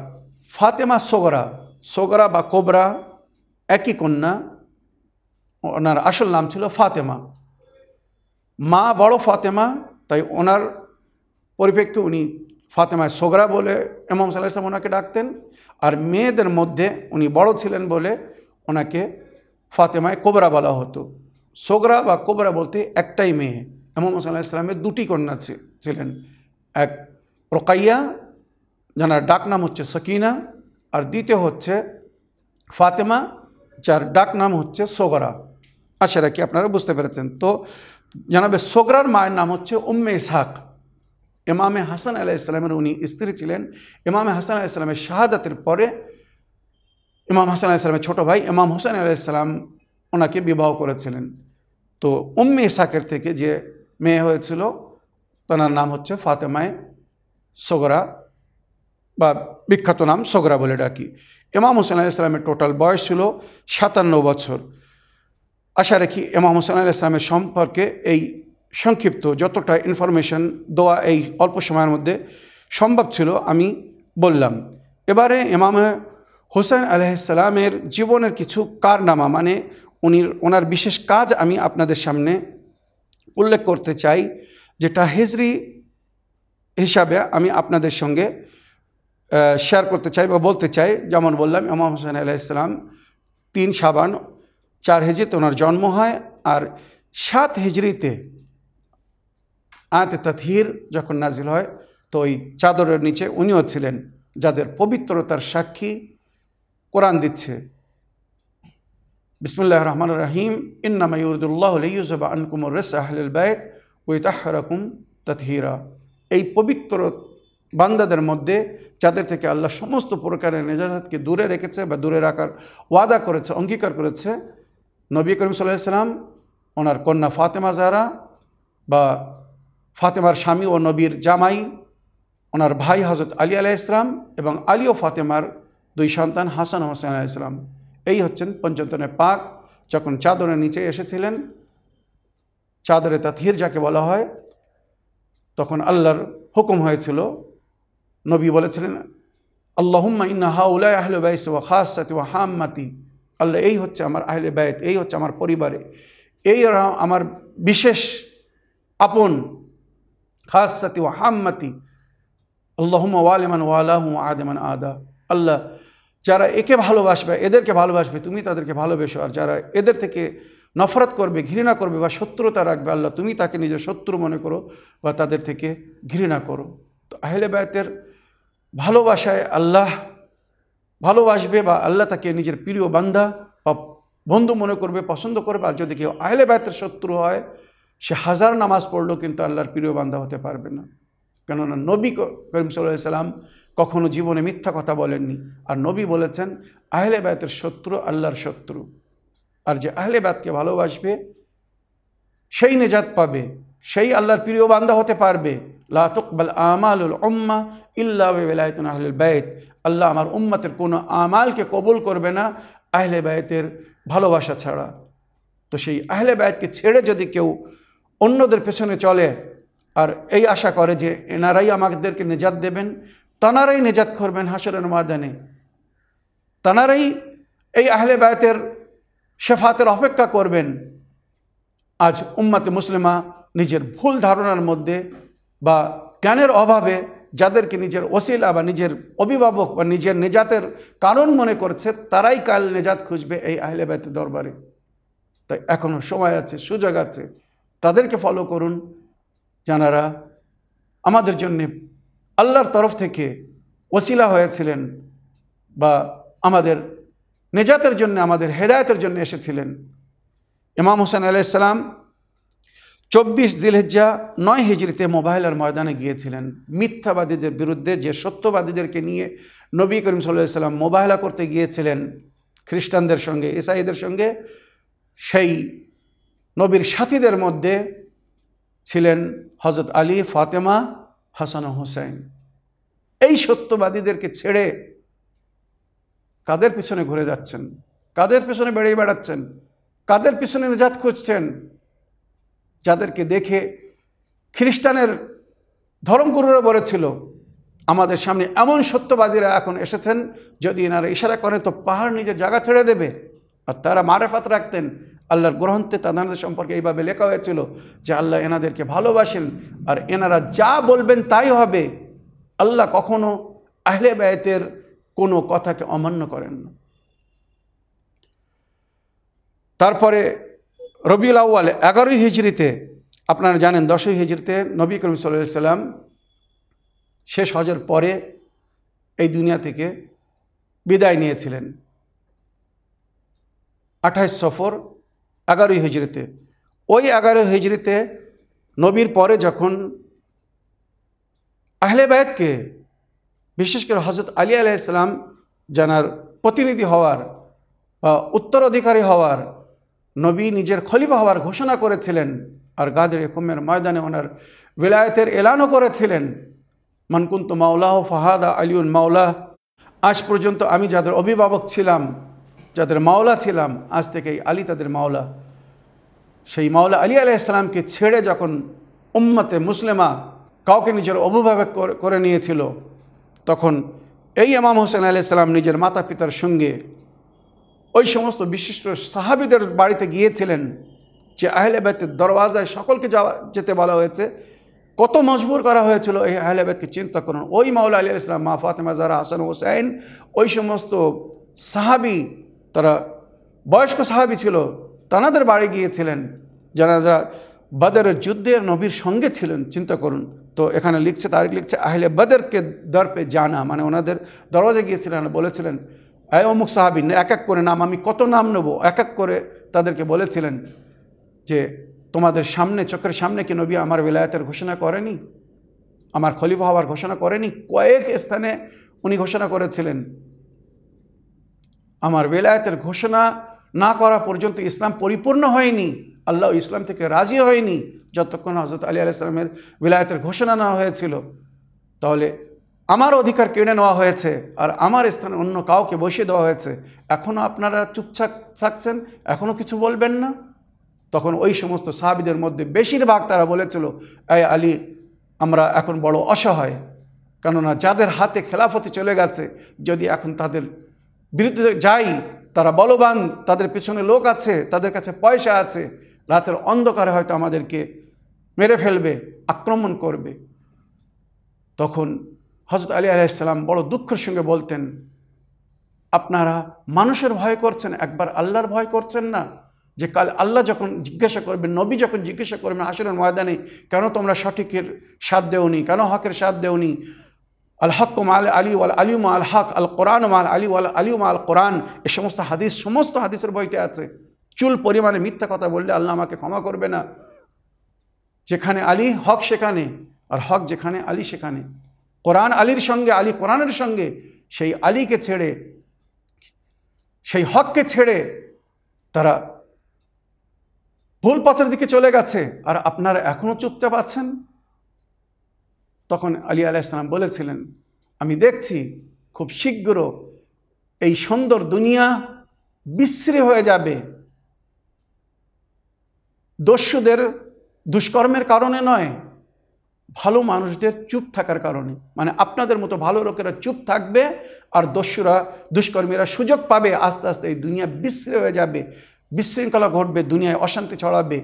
ফাতেমা সোগরা সোগরা বা কোবরা একই কন্যা, ওনার আসল নাম ছিল ফাতেমা। মা বড় ফাতেমা, তাই ওনার পরিপ্রেক্ষে উনি ফাতেমায় সোগরা বলে এমাম সাল্লাহ ওনাকে ডাকতেন। আর মেয়েদের মধ্যে উনি বড় ছিলেন বলে ওনাকে ফাতেমায় কোবরা বলা হতো। সোগরা বা কোবরা বলতে একটাই মেয়ে। এমাম সাল্লাহ ইসলামের দুটি কন্যা ছিলেন। এক রোকাইয়া যার ডাক নাম হচ্ছে সকিনা, আর দ্বিতীয় হচ্ছে ফাতেমা, যার ডাক নাম হচ্ছে সোগরা। আশা রাখি আপনারা বুঝতে পেরেছেন। তো জানাবে সোগরার মায়ের নাম হচ্ছে উম্মে ইসহাক। ইমামে হাসান আলাহ ইসলামের উনি স্ত্রী ছিলেন। ইমামে হাসান আলাহ ইসলামের শাহাদাতের পরে ইমাম হাসান আলাহ ইসলামের ছোটো ভাই ইমাম হোসেন আলাহ ইসলাম ওনাকে বিবাহ করেছিলেন। তো উম্মে ইসাকের থেকে যে মেয়ে হয়েছিল তার নাম হচ্ছে ফাতেমায় সগরা বা বিখ্যাত নাম সোগরা বলে ডাকি। ইমাম হোসেন আলাহ ইসলামের টোটাল বয়স ছিল সাতান্ন বছর। আশা রাখি ইমাম হোসেন আলাহ ইসলামের সম্পর্কে এই সংক্ষিপ্ত যতটা ইনফরমেশন দেওয়া এই অল্প সময়ের মধ্যে সম্ভব ছিল আমি বললাম। এবারে ইমাম হোসেন আলহিসাল্লামের জীবনের কিছু কারনামা মানে উনি, ওনার বিশেষ কাজ আমি আপনাদের সামনে উল্লেখ করতে চাই, যেটা হেজরি হিসাবে আমি আপনাদের সঙ্গে শেয়ার করতে চাই বা বলতে চাই। যেমন বললাম, ইমাম হোসেন আলাইসালাম তিন সাবান চার হেজরিতে ওনার জন্ম হয় আর সাত হিজড়িতে আয়াতে তাথির যখন নাজিল হয়, তো ওই চাদরের নিচে উনিও ছিলেন যাদের পবিত্রতার সাক্ষী কোরআন দিচ্ছে। বিসমুল্লাহ রহমান রাহিম, ইন্নামা ইউরদুল্লাহ ইউজবা আনকুমর রেস আহলুল তাহরাকুম তাথহিরা। এই পবিত্র বান্দাদের মধ্যে যাদের থেকে আল্লাহ সমস্ত প্রকারের নেজাজাতকে দূরে রেখেছে বা দূরে রাখার ওয়াদা করেছে, অঙ্গীকার করেছে, নবী করিম সাল্লাহ সাল্লাম, ওনার কন্যা ফাতেমা জারা বা ফাতেমার স্বামী ও নবীর জামাই, ওনার ভাই হজরত আলী আলাহ ইসলাম এবং আলী ও ফাতেমার দুই সন্তান হাসান হোসেন আলাহ ইসলাম এই হচ্ছেন পঞ্চতনে পাক, যখন চাদরের নিচে এসেছিলেন, চাদরে তাথির যাকে বলা হয়, তখন আল্লাহর হুকুম হয়েছিল, নবী বলেছিলেন, আল্লাহুম্মা ইন্না হাউলাই আহলে বাইস ও খাসাতি ও হাম্মাতি। আল্লাহ, এই হচ্ছে আমার আহলে বাইত, এই হচ্ছে আমার পরিবারে। এই আমার বিশেষ আপন খাসাতি ও হাম্মাতি। আল্লাহুম্মা ওয়ালেমান ওয়ালাহু আদেমান আদা। আল্লাহ, যারা একে ভালোবাসবে, এদেরকে ভালোবাসবে, তুমি তাদেরকে ভালোবেসো। আর যারা এদের থেকে নফরত করবে, ঘৃণা করবে বা শত্রুতা রাখবে, আল্লাহ, তুমি তাকে নিজের শত্রু মনে করো বা তাদের থেকে ঘৃণা করো। তো আহলে বায়তের ভালোবাসায় আল্লাহ ভালোবাসবে বা আল্লাহ তাকে নিজের প্রিয় বান্দা বা বন্ধু মনে করবে, পছন্দ করবে। আর যদি কেউ আহলে বায়তের শত্রু হয় সে হাজার নামাজ পড়লেও কিন্তু আল্লাহর প্রিয় বান্দা হতে পারবে না। কেননা নবী করিম সাল্লাহ সাল্লাম কখনো জীবনে মিথ্যা কথা বলেননি। আর নবী বলেছেন, আহলে বায়তের শত্রু আল্লাহর শত্রু। আর যে আহলে বাদকে ভালোবাসবে, সেই নেজাত পাবে, সেই আল্লাহর প্রিয় বান্দা হতে পারবে। লা তুকবাল আমালুল উম্মা ইল্লা বেলায়তুন আহলুল বায়ত আল্লাহ আমার উম্মাতের কোনো আমালকে কবুল করবে না আহলে বায়তের ভালোবাসা ছাড়া। তো সেই আহলে বায়তকে ছেড়ে যদি কেউ অন্যদের পেছনে চলে আর এই আশা করে যে এনারাই আমাদেরকে নেজাত দেবেন, তানারাই নেজাত করবেন হাসরের ময়দানে। তানারাই এই আহলে বায়তের শেফাতের অপেক্ষা করবেন। আজ উম্মাতে মুসলিমা নিজের ভুল ধারণার মধ্যে বা জ্ঞানের অভাবে যাদেরকে নিজের ওসিলা বা নিজের অভিভাবক বা নিজের নেজাতের কারণ মনে করছে, তারাই কাল নেজাত খুঁজবে এই আহলে বায়তের দরবারে। তাই এখনও সময় আছে, সুযোগ আছে। তাদেরকে ফলো করুন যারা আমাদের জন্যে আল্লাহর তরফ থেকে ওসিলা হয়েছিলেন বা আমাদের নেজাতের জন্য, আমাদের হেদায়তের জন্য এসেছিলেন। ইমাম হোসেন আলাইসালাম চব্বিশ জিলহেজ্জা নয় হিজড়িতে মোবাইলের ময়দানে গিয়েছিলেন। মিথ্যাবাদীদের বিরুদ্ধে যে সত্যবাদীদেরকে নিয়ে নবী করিম সাল্লাহ সাল্লাম মোবাইলা করতে গিয়েছিলেন, খ্রিস্টানদের সঙ্গে, ইসাইদের সঙ্গে, সেই নবীর সাথীদের মধ্যে ছিলেন হজরত আলী, ফাতেমা, হাসান ও হুসাইন। এই সত্যবাদীদেরকে ছেড়ে কাদের পিছনে ঘুরে যাচ্ছেন? কাদের পিছনে বেড়িয়ে বেড়াচ্ছেন? কাদের পিছনে নিজাত খুঁজছেন? যাদেরকে দেখে খ্রিস্টানের ধর্মগুরুরা বলেছিল, আমাদের সামনে এমন সত্যবাদীরা এখন এসেছেন, যদি এনারা ইশারা করেন তো পাহাড় নিজের জায়গা ছেড়ে দেবে। আর তারা মারেফাত রাখতেন। আল্লাহর গ্রন্থে তাদের সম্পর্কে এইভাবে লেখা হয়েছিল যে আল্লাহ এনাদেরকে ভালোবাসেন আর এনারা যা বলবেন তাই হবে। আল্লাহ কখনো আহলে ব্যয়তের কোনো কথাকে অমান্য করেন না। তারপরে রবিউল আউ্য়াল এগারোই হিজড়িতে, আপনারা জানেন দশই হিজড়িতে নবী করিম সাল্লাহ সাল্লাম শেষ হজের পরে এই দুনিয়া থেকে বিদায় নিয়েছিলেন। আঠাইশ সফর, এগারোই হিজড়িতে ওই এগারোই হিজড়িতে নবীর পরে যখন আহলে বায়তকে বিশেষ করে হজরত আলী আলাইসালাম জানার প্রতিনিধি হওয়ার বা উত্তরাধিকারী হওয়ার, নবী নিজের খলিফা হওয়ার ঘোষণা করেছিলেন আর গাদের হুমের ময়দানে ওনার বিলায়তের এলানও করেছিলেন মনকুন্ত মাওলাহ ফাহাদা আলিউন মাওলা আজ পর্যন্ত আমি যাদের অভিভাবক ছিলাম যাদের মাওলা ছিলাম, আজ থেকেই আলী তাদের মাওলা। সেই মাওলা আলী আলাইসালামকে ছেড়ে যখন উম্মতে মুসলিমা কাউকে নিজের অভিভাবক করে নিয়েছিল, তখন এই ইমাম হোসেন আলাইসালাম নিজের মাতা পিতার সঙ্গে ওই সমস্ত বিশিষ্ট সাহাবিদের বাড়িতে গিয়েছিলেন যে আহলে বেতের দরওয়াজায় সকলকে যাওয়া, যেতে বলা হয়েছে। কত মজবুর করা হয়েছিল এই আহলে বেতকে চিন্তা করুন। ওই মাওলা আলী ইসলাম মা ফাতেমা জারা হাসান হোসেন ওই সমস্ত সাহাবি তারা বয়স্ক সাহাবি ছিল, তানাদের বাড়ি গিয়েছিলেন। যারা বাদের যুদ্ধের নবীর সঙ্গে ছিলেন, চিন্তা করুন। তো এখানে লিখছে, তারিখ লিখছে, আহলে বদরকে দরপে জানা মানে ওনাদের দরওয়াজে গিয়েছিলেন, বলেছিলেন, এ অমুক সাহাবি, এক এক করে নাম, আমি কত নাম নেব? এক এক করে তাদেরকে বলেছিলেন যে, তোমাদের সামনে, চোখের সামনে কি নবী আমার বেলায়তের ঘোষণা করেনি? আমার খলিফা হওয়ার ঘোষণা করেনি? কয়েক স্থানে উনি ঘোষণা করেছিলেন আমার বেলায়তের ঘোষণা না করা পর্যন্ত ইসলাম পরিপূর্ণ হয়নি, আল্লাহ ইসলাম থেকে রাজি হয়নি, যতক্ষণ হজরত আলী আলাইসলামের বিলায়তের ঘোষণা নেওয়া হয়েছিল। তাহলে আমার অধিকার কেড়ে নেওয়া হয়েছে আর আমার স্থানে অন্য কাউকে বসিয়ে দেওয়া হয়েছে। এখনও আপনারা চুপচাপ থাকছেন এখনও কিছু বলবেন না? তখন ওই সমস্ত সাহাবিদের মধ্যে বেশিরভাগ তারা বলেছিল, এই আলী, আমরা এখন বড় অসহায়। কেননা যাদের হাতে খেলাফতি চলে গেছে, যদি এখন তাদের বিরুদ্ধে যাই, তারা বলবান, তাদের পেছনে লোক আছে, তাদের কাছে পয়সা আছে, রাতের অন্ধকারে হয়তো আমাদেরকে মেরে ফেলবে, আক্রমণ করবে। তখন হজরত আলী আলাইসাল্লাম বড় দুঃখের সঙ্গে বলতেন, আপনারা মানুষের ভয় করছেন, একবার আল্লাহর ভয় করছেন না? যে কাল আল্লাহ যখন জিজ্ঞাসা করবেন, নবী যখন জিজ্ঞাসা করবেন আসরের ময়দানে, কেন তোমরা সঠিকের স্বাদ দেওনি, কেন হকের স্বাদ দেওনি? আল হক মাল আলী ওয়াল আলিউ আল হক আল কোরআন মাল আলী ওয়াল আলিউ আল কোরআন এ সমস্ত হাদিস, সমস্ত হাদিসের বইতে আছে। চুল পরিমাণে মিথ্যা কথা বললে আল্লাহ আমাকে ক্ষমা করবে না। যেখানে আলী, হক সেখানে, আর হক যেখানে, আলী সেখানে। কোরআন আলীর সঙ্গে, আলী কোরআনের সঙ্গে, সেই আলীকে ছেড়ে, সেই হককে ছেড়ে তারা ভুল পথের দিকে চলে গেছে। আর আপনারা এখনও চুপচাপ আছেন? তখন আলী আলাইসালাম বলেছিলেন, আমি দেখছি খুব শীঘ্র এই সুন্দর দুনিয়া বিশ্রী হয়ে যাবে। দস্যুদের দুষ্কর্মের কারণে নয়, ভালো মানুষদের চুপ থাকার কারণে। মানে আপনাদের মতো ভালো লোকেরা চুপ থাকবে আর দস্যুরা, দুষ্কর্মীরা সুযোগ পাবে, আস্তে আস্তে এই দুনিয়া বিশ্রী হয়ে যাবে। বিশৃঙ্খলা ঘটবে, দুনিয়ায় অশান্তি ছড়াবে।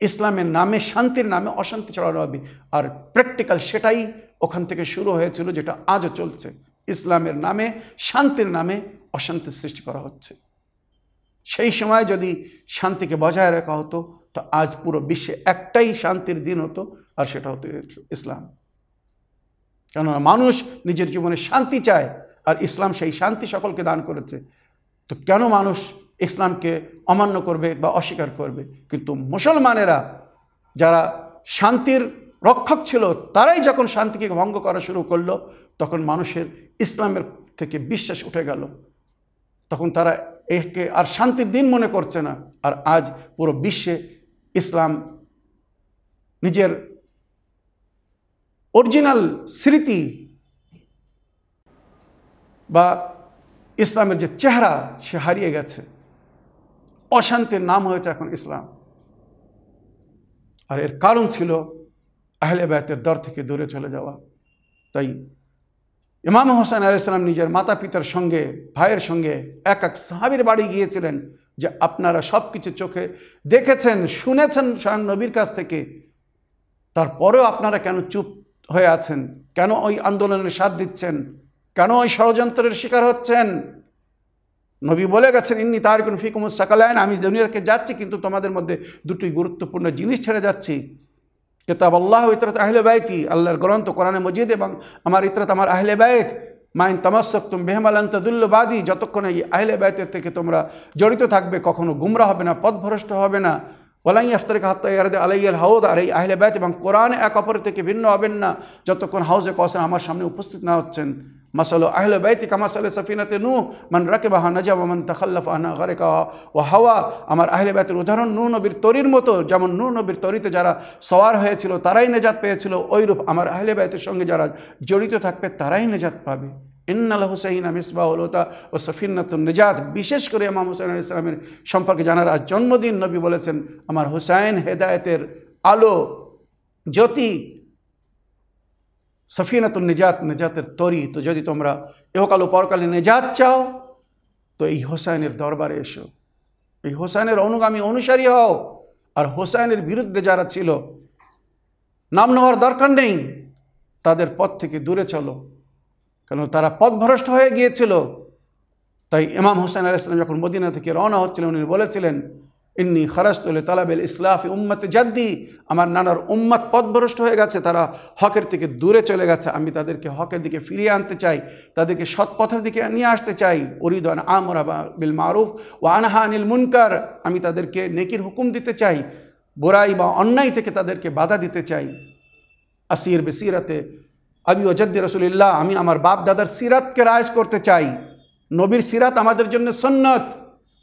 ইসলামের নামে, শান্তির নামে অশান্তি ছড়ানো হবে। আর প্র্যাকটিক্যাল সেটাই ওখান থেকে শুরু হয়েছিল, যেটা আজও চলছে। ইসলামের নামে, শান্তির নামে অশান্তি সৃষ্টি করা হচ্ছে। সেই সময় যদি শান্তিকে বজায় রাখা হতো, তো আজ পুরো বিশ্বে একটাই শান্তির দিন হতো, আর সেটা হতো ইসলাম। কেননা মানুষ নিজের জীবনে শান্তি চায়, আর ইসলাম সেই শান্তি সকলকে দান করেছে। তো কেন মানুষ ইসলামকে অমান্য করবে বা অস্বীকার করবে। কিন্তু মুসলমানেরা যারা শান্তির রক্ষক ছিল, তারাই যখন শান্তিকে ভঙ্গ করা শুরু করল, তখন মানুষের ইসলামের থেকে বিশ্বাস উঠে গেল। তখন তারা একে আর শান্তির দিন মনে করছে না। আর আজ পুরো বিশ্বে ইসলাম নিজের অরিজিনাল স্মৃতি বা ইসলামের যে চেহারা, সে হারিয়ে গেছে। অশান্তির নাম হয়েছে এখন ইসলাম। আর এর কারণ ছিল আহলে ব্যাতের দর থেকে দূরে চলে যাওয়া। তাই ইমাম হোসেন আলাইসালাম নিজের মাতা পিতার সঙ্গে, ভাইয়ের সঙ্গে এক এক সাহাবির বাড়ি গিয়েছিলেন যে আপনারা সব কিছু চোখে দেখেছেন, শুনেছেন স্বয়ং নবীর কাছ থেকে। তারপরেও আপনারা কেন চুপ হয়ে আছেন? কেন ওই আন্দোলনের সাথ দিচ্ছেন? কেন ওই ষড়যন্ত্রের শিকার হচ্ছেন? নবী বলে গেছেন, ইন্নি তার কোন ফিকুমুস সাকালায়ন আমি দুনিয়াকে যাচ্ছি, কিন্তু তোমাদের মধ্যে দুটি গুরুত্বপূর্ণ জিনিস ছেড়ে যাচ্ছি। কেতাব আল্লাহ ইতরত আহলে বাইতি, আল্লাহর গ্রন্থ কোরআনে মজিদ এবং আমার ইতরত আমার আহলে বাইত মাইন তামাসক তুম বেহমালান বাদি, যতক্ষণ এই আহলে বাইতের থেকে তোমরা জড়িত থাকবে, কখনো গুমরা হবে না, পথভ্রষ্ট হবে না। ওলাই আফতারিক হাত্তা ইয়ারদে আলাইয়াল হাউদ, আর এই আহলে বাইত এবং কোরআন এক অপরের থেকে ভিন্ন হবেন না, যতক্ষণ হাউজে কসেন আমার সামনে উপস্থিত না হচ্ছেন। মাসালো আহলে বাইতি কামাসালে সফিনাতে নু মান রাকে বাহা নজা মান তখল্লফ আনা ঘরে কা ও হাওয়া আমার আহলে বাইতের উদাহরণ নূ নবীর তরির মতো যেমন নূ নবীর তরিতে যারা সওয়ার হয়েছিল তারাই নেজাত পেয়েছিল ওইরূপ আমার আহলে বাইতের সঙ্গে যারা জড়িত থাকবে তারাই নেজাত পাবে ইন্নাল হুসাইন মিসবাহ উলতা ও সফিনাতুন নিজাত বিশেষ করে ইমাম হুসাইন আলী ইসলামের সম্পর্কে জানার আজ জন্মদিন নবী বলেছেন আমার হুসাইন হেদায়েতের আলো জ্যোতি সফিনাতুল নিজাত, নিজাতের তরি। তো যদি তোমরা এহকাল ও পরকালে নিজাত চাও, তো এই হোসাইনের দরবারে এসো। এই হোসাইনের অনুগামী অনুসারী হও। আর হোসাইনের বিরুদ্ধে যারা ছিল, নাম নেওয়ার দরকার নেই, তাদের পথ থেকে দূরে চলো। কেন তারা পথভ্রষ্ট হয়ে গিয়েছিল। তাই ইমাম হোসেন আলাইসলাম যখন মদিনা থেকে রওনা হচ্ছিলেন, উনি বলেছিলেন ইন্নি খারাস্তুল তালাবেল ইসলাফ উম্মতে জাদ্দি। আমার নানার উম্মত পথভ্রষ্ট হয়ে গেছে, তারা হকের থেকে দূরে চলে গেছে। আমি তাদেরকে হকের দিকে ফিরিয়ে আনতে চাই, তাদেরকে সৎ পথের দিকে নিয়ে আসতে চাই। অরিদান আমরা বিল মারুফ ও আনহা আনিল মুনকার। আমি তাদেরকে নেকির হুকুম দিতে চাই, বোরাই বা অন্যায় থেকে তাদেরকে বাধা দিতে চাই। আসির বেসিরাতে আবি ওজদ্দি রসুলিল্লাহ, আমি আমার বাপ দাদার সিরাতকে রায়স করতে চাই। নবীর সিরাত আমাদের জন্য সন্ন্যত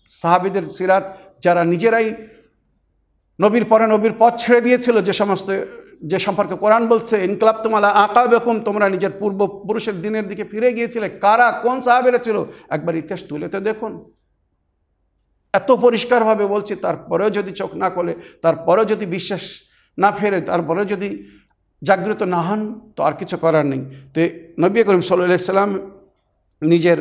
সাহাবিদের সিরাত যারা নিজেরাই নবীর পরে নবীর পথ ছেড়ে দিয়েছিল যে সমস্ত, যে সম্পর্কে কোরআন বলছে, ইনকলাব তোমালা আঁকা বেকুম তোমরা নিজের পূর্বপুরুষের দিনের দিকে ফিরে গিয়েছিলে। কারা, কোন সাহাবেরা ছিল? একবার ইতিহাস তুলে তো দেখুন। এত পরিষ্কারভাবে বলছি, তারপরেও যদি চোখ না খোলে, তারপরেও যদি বিশ্বাস না ফেরে, তারপরেও যদি জাগ্রত না হন, তো আর কিছু করার নেই। তো নবী করিম সাল্লাহ সাল্লাম নিজের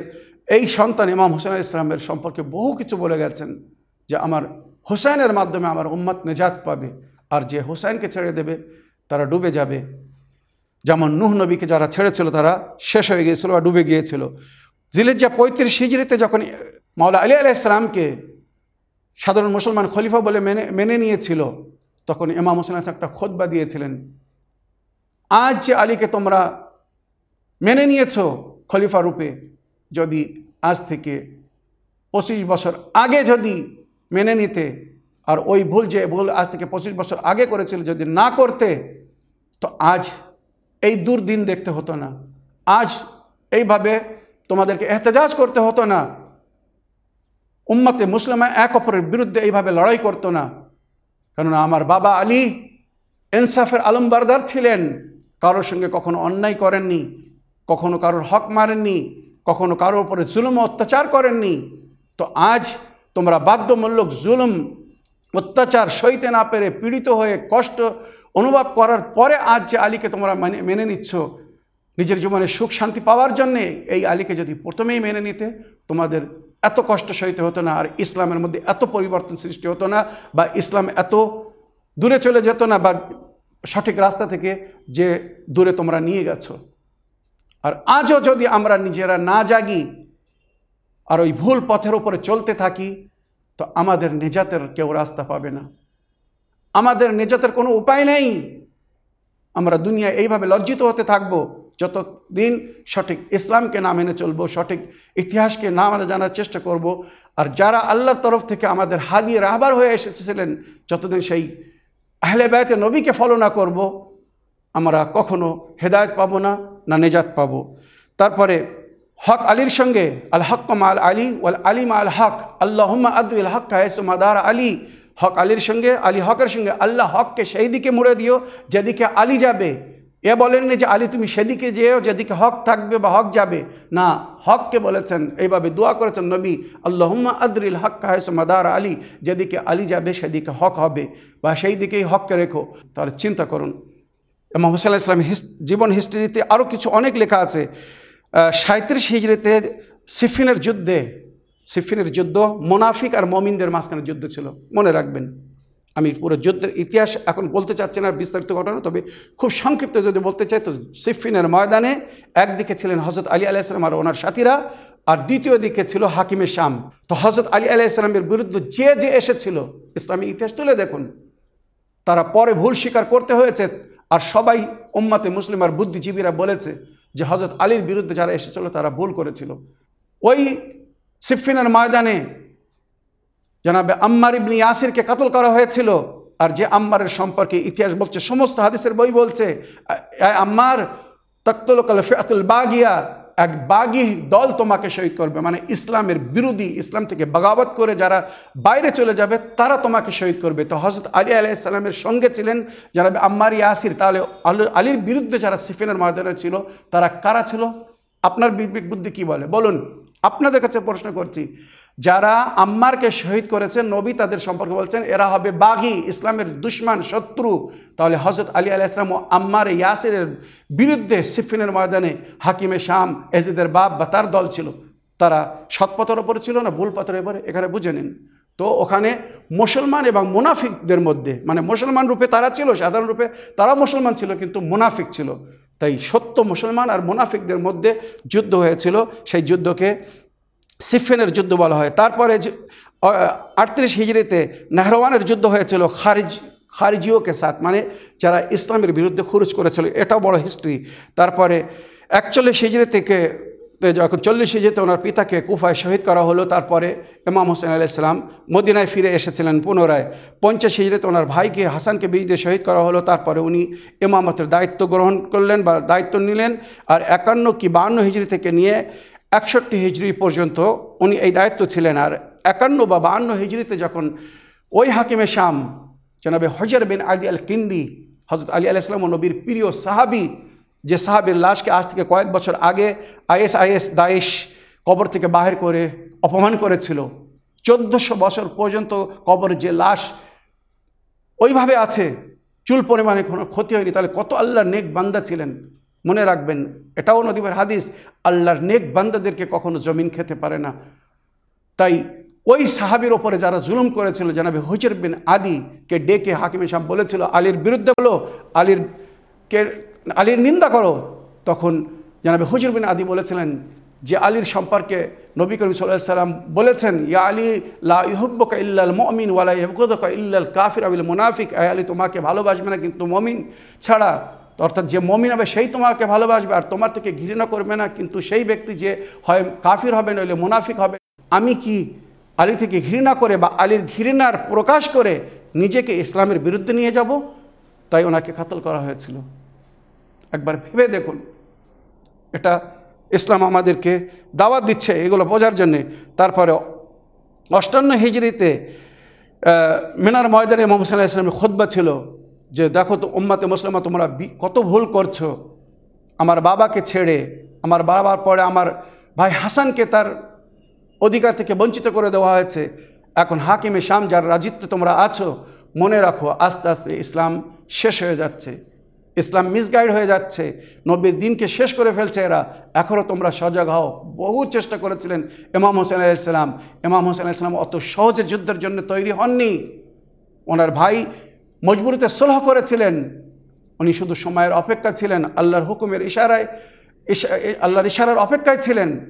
এই সন্তান ইমাম হোসেন ইসলামের সম্পর্কে বহু কিছু বলে গেছেন যে আমার হোসেনের মাধ্যমে আমার উম্মত নেজাত পাবে আর যে হোসেনকে ছেড়ে দেবে, তারা ডুবে যাবে। যেমন নুহ নবীকে যারা ছেড়েছিল, তারা শেষ হয়ে গিয়েছিল বা ডুবে গিয়েছিল। জিলিজ্জা পঁয়ত্রিশ হিজড়িতে যখন মাওলা আলী আলাহ ইসলামকে সাধারণ মুসলমান খলিফা বলে মেনে মেনে নিয়েছিল, তখন ইমাম হোসেন একটা খোদবা দিয়েছিলেন। আজ যে আলীকে তোমরা মেনে নিয়েছ খলিফা রূপে যদি আজ থেকে পঁচিশ বছর আগে যদি মেনে নিতে আর ওই ভুল যে ভুল আজ থেকে পঁচিশ বছর আগে করেছিল যদি না করতে, তো আজ এই দুর্দিন দেখতে হতো না। আজ এইভাবে তোমাদেরকে এহতেজাজ করতে হতো না। উম্মতে মুসলিমা এক অপরের বিরুদ্ধে এইভাবে লড়াই করতো না। কেননা আমার বাবা আলী ইনসাফের আলমবারদার ছিলেন। কারোর সঙ্গে কখনো অন্যায় করেননি, কখনো কারোর হক মারেননি কখনো কারোর উপরে জুলুম অত্যাচার করেননি। তো আজ তোমরা বাধ্যমূলক জুলুম, অত্যাচার সইতে না পেরে পীড়িত হয়ে কষ্ট অনুভব করার পরে আজ যে আলীকে তোমরা মানে মেনে নিচ্ছ, নিজের জীবনে সুখ শান্তি পাওয়ার জন্যে এই আলীকে যদি প্রথমেই মেনে নিতে, তোমাদের এত কষ্ট সইতে হতো না, আর ইসলামের মধ্যে এত পরিবর্তন সৃষ্টি হতো না, বা ইসলাম এত দূরে চলে যেত না, বা সঠিক রাস্তা থেকে যে দূরে তোমরা নিয়ে গেছো। আর আজও যদি আমরা নিজেরা না জাগি আর ওই ভুল পথের উপরে চলতে থাকি, তো আমাদের নেজাতের কেউ রাস্তা পাবে না। আমাদের নেজাতের কোনো উপায় নেই। আমরা দুনিয়া এইভাবে লজ্জিত হতে থাকব, যতদিন সঠিক ইসলামকে না মেনে চলবো, সঠিক ইতিহাসকে না মানে জানার চেষ্টা করব, আর যারা আল্লাহর তরফ থেকে আমাদের হাদি রাহবার হয়ে এসেছিলেন, যতদিন সেই আহলে ব্যয়তে নবীকে ফলো না করব, আমরা কখনো হেদায়ত পাবো না। না নেজাত পাবো। তারপরে হক আলীর সঙ্গে, আল হক মাল আলী ওয়াল আলিমা আল হক, আল্লাহম্মা আদুল হক মাদার আলী। হক আলীর সঙ্গে, আলী হকের সঙ্গে আল্লাহ হককে সেই দিকে মুড়ে দিও, যেদিকে আলী যাবে। এ বলেননি যে আলী তুমি সেদিকে যেও, যেদিকে হক থাকবে বা হক যাবে। না, হককে বলেছেন, এইভাবে দোয়া করেছেন নবী, আল্লাহম্মা আদরিল হক কাহেস মাদার আলী। যেদিকে আলী যাবে, সেদিকে হক হবে। বা সেই দিকেই হককে রেখো। তাহলে চিন্তা করুন সাল্লাহ ইসলাম হিস, জীবন হিস্ট্রিতে আরও কিছু অনেক লেখা আছে। সাঁত্রিশ হিজড়িতে সিফিনের যুদ্ধে, সিফিনের যুদ্ধ মোনাফিক আর মমিনদের মাঝখানে যুদ্ধ ছিল। মনে রাখবেন, আমি পুরো যুদ্ধের ইতিহাস এখন বলতে চাচ্ছি না বিস্তারিত ঘটনা, তবে খুব সংক্ষিপ্ত যদি বলতে চাই, তো সিফিনের ময়দানে একদিকে ছিলেন হজরত আলী আলাইসালাম আর ওনার সাথীরা, আর দ্বিতীয় দিকে ছিল হাকিমে শাম। তো হজরত আলী আলাইসালামের বিরুদ্ধে যে যে এসেছিল, ইসলামী ইতিহাস তুলে দেখুন, তারা পরে ভুল স্বীকার করতে হয়েছে। আর সবাই উম্মাতে মুসলিম আর বুদ্ধিজীবীরা বলেছে যে হজরত আলীর বিরুদ্ধে যারা এসেছিল তারা ভুল করেছিল। ওই সিফিনের ময়দানে জানাবে আম্মার ইবনি ইয়াসিরকে কাতল করা হয়েছিল আর যে আম্মারের সম্পর্কে ইতিহাস বলছে, সমস্ত হাদিসের বই বলছে আম্মার, তক্তলকাল ফেয়াতুল বাগিয়া এক বাগি দল তোমাকে শহীদ করবে। মানে ইসলামের বিরোধী, ইসলাম থেকে বাগাবত করে যারা বাইরে চলে যাবে, তারা তোমাকে শহীদ করবে। তো হজরত আলী আলাইসাল্লামের সঙ্গে ছিলেন যারা আম্মার ইয়াসির, তাহলে আলীর বিরুদ্ধে যারা সিফিনের ময়দানে ছিল, তারা কারা ছিল? আপনার বিবেক বুদ্ধি কী বলে? বলুন, আপনাদের কাছে প্রশ্ন করছি যারা আম্মারকে শহীদ করেছেন, নবী তাদের সম্পর্কে বলছেন, এরা হবে বাঘি, ইসলামের দুশ্মান, শত্রু। তাহলে হজরত আলী আলাহ ইসলাম ও আম্মার ইয়াসিরের বিরুদ্ধে সিফিনের ময়দানে হাকিমে শাম এজিদের বাপ বা তার দল ছিল। তারা সৎপথের ওপরে ছিল না, ভুল পথের ওপরে, এখানে বুঝে নিন। তো ওখানে মুসলমান এবং মুনাফিকদের মধ্যে মানে মুসলমান রূপে তারা ছিল, সাধারণ রূপে তারা মুসলমান ছিল, কিন্তু মুনাফিক ছিল। তাই সত্য মুসলমান আর মুনাফিকদের মধ্যে যুদ্ধ হয়েছিল। সেই যুদ্ধকে সিফেনের যুদ্ধ বলা হয়। তারপরে আটত্রিশ হিজড়িতে নেহরওয়ানের যুদ্ধ হয়েছিল খারিজ খারিজিওকে সাথ মানে যারা ইসলামের বিরুদ্ধে খুরুজ করেছিল এটাও বড় হিস্ট্রি তারপরে একচল্লিশ হিজড়ি থেকে যখন চল্লিশ হিজড়িতে ওনার পিতাকে কুফায় শহীদ করা হলো, তারপরে ইমাম হোসেন আলাইসালাম মদিনায় ফিরে এসেছিলেন পুনরায়। পঞ্চাশ হিজড়িতে ওনার ভাইকে হাসানকে বীজ দিয়ে শহীদ করা হলো, তারপরে উনি ইমামতের দায়িত্ব গ্রহণ করলেন বা দায়িত্ব নিলেন। আর একান্ন কি বান্ন হিজড়ি থেকে নিয়ে একষট্টি হিজড়ি পর্যন্ত উনি এই দায়িত্ব ছিলেন আর একান্ন বা বাহান্ন হিজড়িতে যখন ওই হাকিমে শাম, জনাবে হজর বিন আদি আল কিন্দি হজরত আলী আলাইসলাম নবীর প্রিয় সাহাবি, যে সাহাবির লাশকে আজ থেকে কয়েক বছর আগে আইএস আইএস দায়েশ কবর থেকে বাহির করে অপমান করেছিল। চোদ্দোশো বছর পর্যন্ত কবর যে লাশ ওইভাবে আছে, চুল পরিমাণে কোনো ক্ষতি হয়নি, তাহলে কত আল্লাহ নেক বান্দা ছিলেন? মনে রাখবেন, এটাও নদীবের হাদিস, আল্লাহর নেক বান্দাদেরকে কখনো জমিন খেতে পারে না। তাই ওই সাহাবির ওপরে যারা জুলুম করেছিল, জানাবে হুজর বিন আদিকে ডেকে হাকিমে সাহেব বলেছিল, আলীর বিরুদ্ধে বলো, আলীর কে, আলীর নিন্দা করো। তখন জানাবে হুজুর বিন আদি বলেছিলেন যে, আলীর সম্পর্কে নবী করিম সাল্লাহ সাল্লাম বলেছেন, ইয়া আলী, লা ইহব্বকা ইল্লাল মমিন ওয়ালা ইহবুদকা ইল্লাল কাফির, আবিল মুনাফিক। আয় আলী, তোমাকে ভালোবাসবে না কিন্তু মমিন ছাড়া অর্থাৎ যে মমিন হবে সেই তোমাকে ভালোবাসবে আর তোমার থেকে ঘৃণা করবে না, কিন্তু সেই ব্যক্তি যে হয় কাফির হবে নইলে মুনাফিক হবে। আমি কি আলী থেকে ঘৃণা করে বা আলীর ঘৃণার প্রকাশ করে নিজেকে ইসলামের বিরুদ্ধে নিয়ে যাব? তাই ওনাকে কাতল করা হয়েছিল। একবার ভেবে দেখুন। এটা ইসলাম আমাদেরকে দাওয়াত দিচ্ছে এগুলো বোঝার জন্যে। তারপরে অষ্টান্ন হিজড়িতে মিনার ময়দানে মোহাম্মদ সাল্লাহ ইসলামের খোদবা ছিল। যে দেখো তো উম্মাতে মুসলিমা, তোমরা কত ভুল করছ। আমার বাবাকে ছেড়ে, আমার বাবার পরে আমার ভাই হাসানকে তার অধিকার থেকে বঞ্চিত করে দেওয়া হয়েছে। এখন হাকিমে শাম, যার রাজিত্ব তোমরা আছো, মনে রাখো, আস্তে আস্তে ইসলাম শেষ হয়ে যাচ্ছে। ইসলাম মিসগাইড হয়ে যাচ্ছে। নবীর দিনকে শেষ করে ফেলছে এরা। এখনও তোমরা সজাগ হও। বহু চেষ্টা করেছিলেন ইমাম হোসেন আলাইসালাম ইমাম হোসেন আলাইসালাম অত সহজে যুদ্ধের জন্য তৈরি হননি। ওনার ভাই মজবুরিতে সলহ করেছিলেন। উনি শুধু সময়ের অপেক্ষা ছিলেন, আল্লাহর হুকুমের ইশারায়, ইশা- আল্লাহর ইশারার অপেক্ষায় ছিলেন।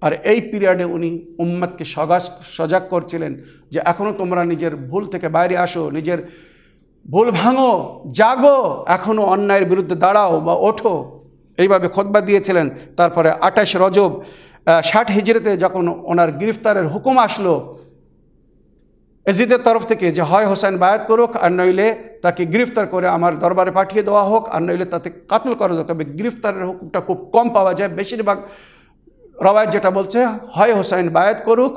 আর এই পিরিয়ডে উনি উম্মতকে সগাস, সজাগ করছিলেন যে এখনও তোমরা নিজের ভুল থেকে বাইরে আসো, নিজের ভুল ভাঙো, জাগো এখনও অন্যায়ের বিরুদ্ধে দাঁড়াও বা ওঠো। এইভাবে খোদবা দিয়েছিলেন। তারপরে আঠাশ রজব ষাট হিজড়িতে যখন ওনার গ্রেফতারের হুকুম আসলো এজিদের তরফ থেকে যে হয় হোসেন বায়াত করুক, আর নইলে তাকে গ্রেফতার করে আমার দরবারে পাঠিয়ে দেওয়া হোক, আর নইলে তাতে কাতল করা হোক তবে গ্রেফতারের হুকুমটা খুব কম পাওয়া যায়। বেশিরভাগ রবায়ত যেটা বলছে, হয় হোসেন বায়াত করুক,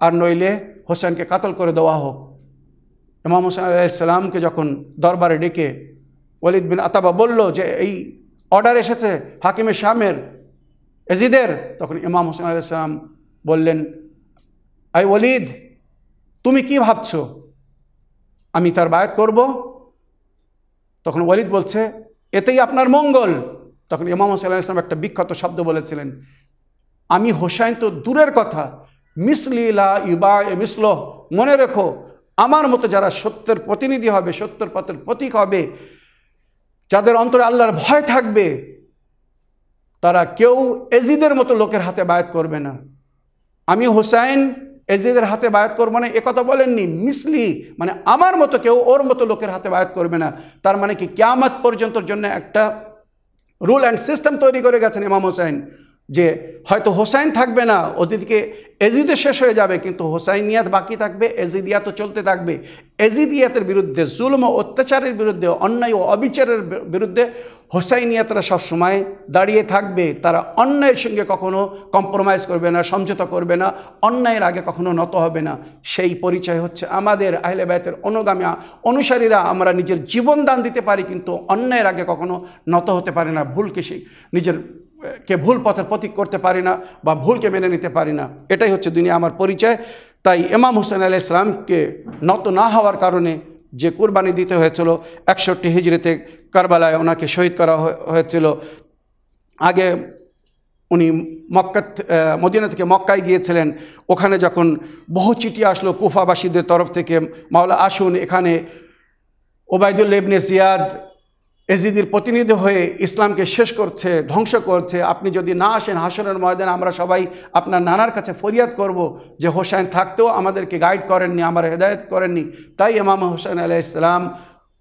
আর নইলে হোসেনকে কাতল করে দেওয়া হোক। ইমাম হোসেন আলাইসাল্লামকে যখন দরবারে ডেকে ওয়ালিদ বিন আতাবা বলল যে, এই অর্ডার এসেছে হাকিমের শামের এজিদের? তখন ইমাম হোসেন আলাইসাল্লাম বললেন আই ওয়ালিদ তুমি কি ভাবছ? আমি তার বায়াত করব। তখন ওয়ালিদ বলছে, এতেই আপনার মঙ্গল। তখন ইমাম হোসেন আলাইহিস সালাম একটা বিখ্যাত শব্দ বলেছিলেন, আমি হোসাইন তো দূরের কথা। মিসলিলা ইবা এ মিসল। মনে রেখো, আমার মতো যারা সত্যের প্রতিনিধি হবে, সত্যের পথের প্রতীক হবে, যাদের অন্তরে আল্লাহর ভয় থাকবে, তারা কেউ এজিদের মতো লোকের হাতে বায়াত করবে না। আমি হোসাইন এজিদের হাতে বায়াত করব না একথা বলেননি, মিসলি মানে আমার মতো কেউ ওর মতো লোকের হাতে বায়াত করবে না। তার মানে কি, ক্যামাত পর্যন্তর জন্য একটা রুল অ্যান্ড সিস্টেম তৈরি করে গেছেন ইমাম হোসাইন যে হয়তো হোসাইন থাকবে না ওদিকে এজিদে শেষ হয়ে যাবে, কিন্তু হোসাইনিয়াত বাকি থাকবে, এজিদিয়াতও চলতে থাকবে। এজিদিয়াতের বিরুদ্ধে জুলম ও অত্যাচারের বিরুদ্ধে, অন্যায় ও অবিচারের বিরুদ্ধে হোসাইনিয়াতরা সবসময় দাঁড়িয়ে থাকবে। তারা অন্যায়ের সঙ্গে কখনো কম্প্রোমাইজ করবে না, সমঝোতা করবে না, অন্যায়ের আগে কখনো নত হবে না। সেই পরিচয় হচ্ছে আমাদের আহলে বায়তের অনুগামী, অনুসারীরা। আমরা নিজের জীবন দান দিতে পারি, কিন্তু অন্যায়ের আগে কখনো নত হতে পারে না। ভুলকে নিজের কে ভুল পথের প্রতীক করতে পারি না বা ভুলকে মেনে নিতে পারি না, এটাই হচ্ছে দুনিয়া আমার পরিচয়। তাই ইমাম হোসেন আলাহ ইসলামকে নত না হওয়ার কারণে যে কুরবানি দিতে হয়েছিল, একষট্টি হিজড়িতে কারবালায় ওনাকে শহীদ করা হয়েছিল। আগে উনি মক্কা মদিনা থেকে মক্কায় গিয়েছিলেন। ওখানে যখন বহু চিঠি আসলো কুফাবাসীদের তরফ থেকে, মাওলা আসুন, এখানে ওবায়দুল্লা ইবনে জিয়াদ এজিদির প্রতিনিধি হয়ে ইসলামকে শেষ করছে, ধ্বংস করছে। আপনি যদি না আসেন হাসনের ময়দানে, আমরা সবাই আপনার নানার কাছে ফরিয়াদ করব যে হোসাইন থাকতেও আমাদেরকে গাইড করেননি, আমার হেদায়ত করেননি। তাই ইমাম হোসেন আলাহ ইসলাম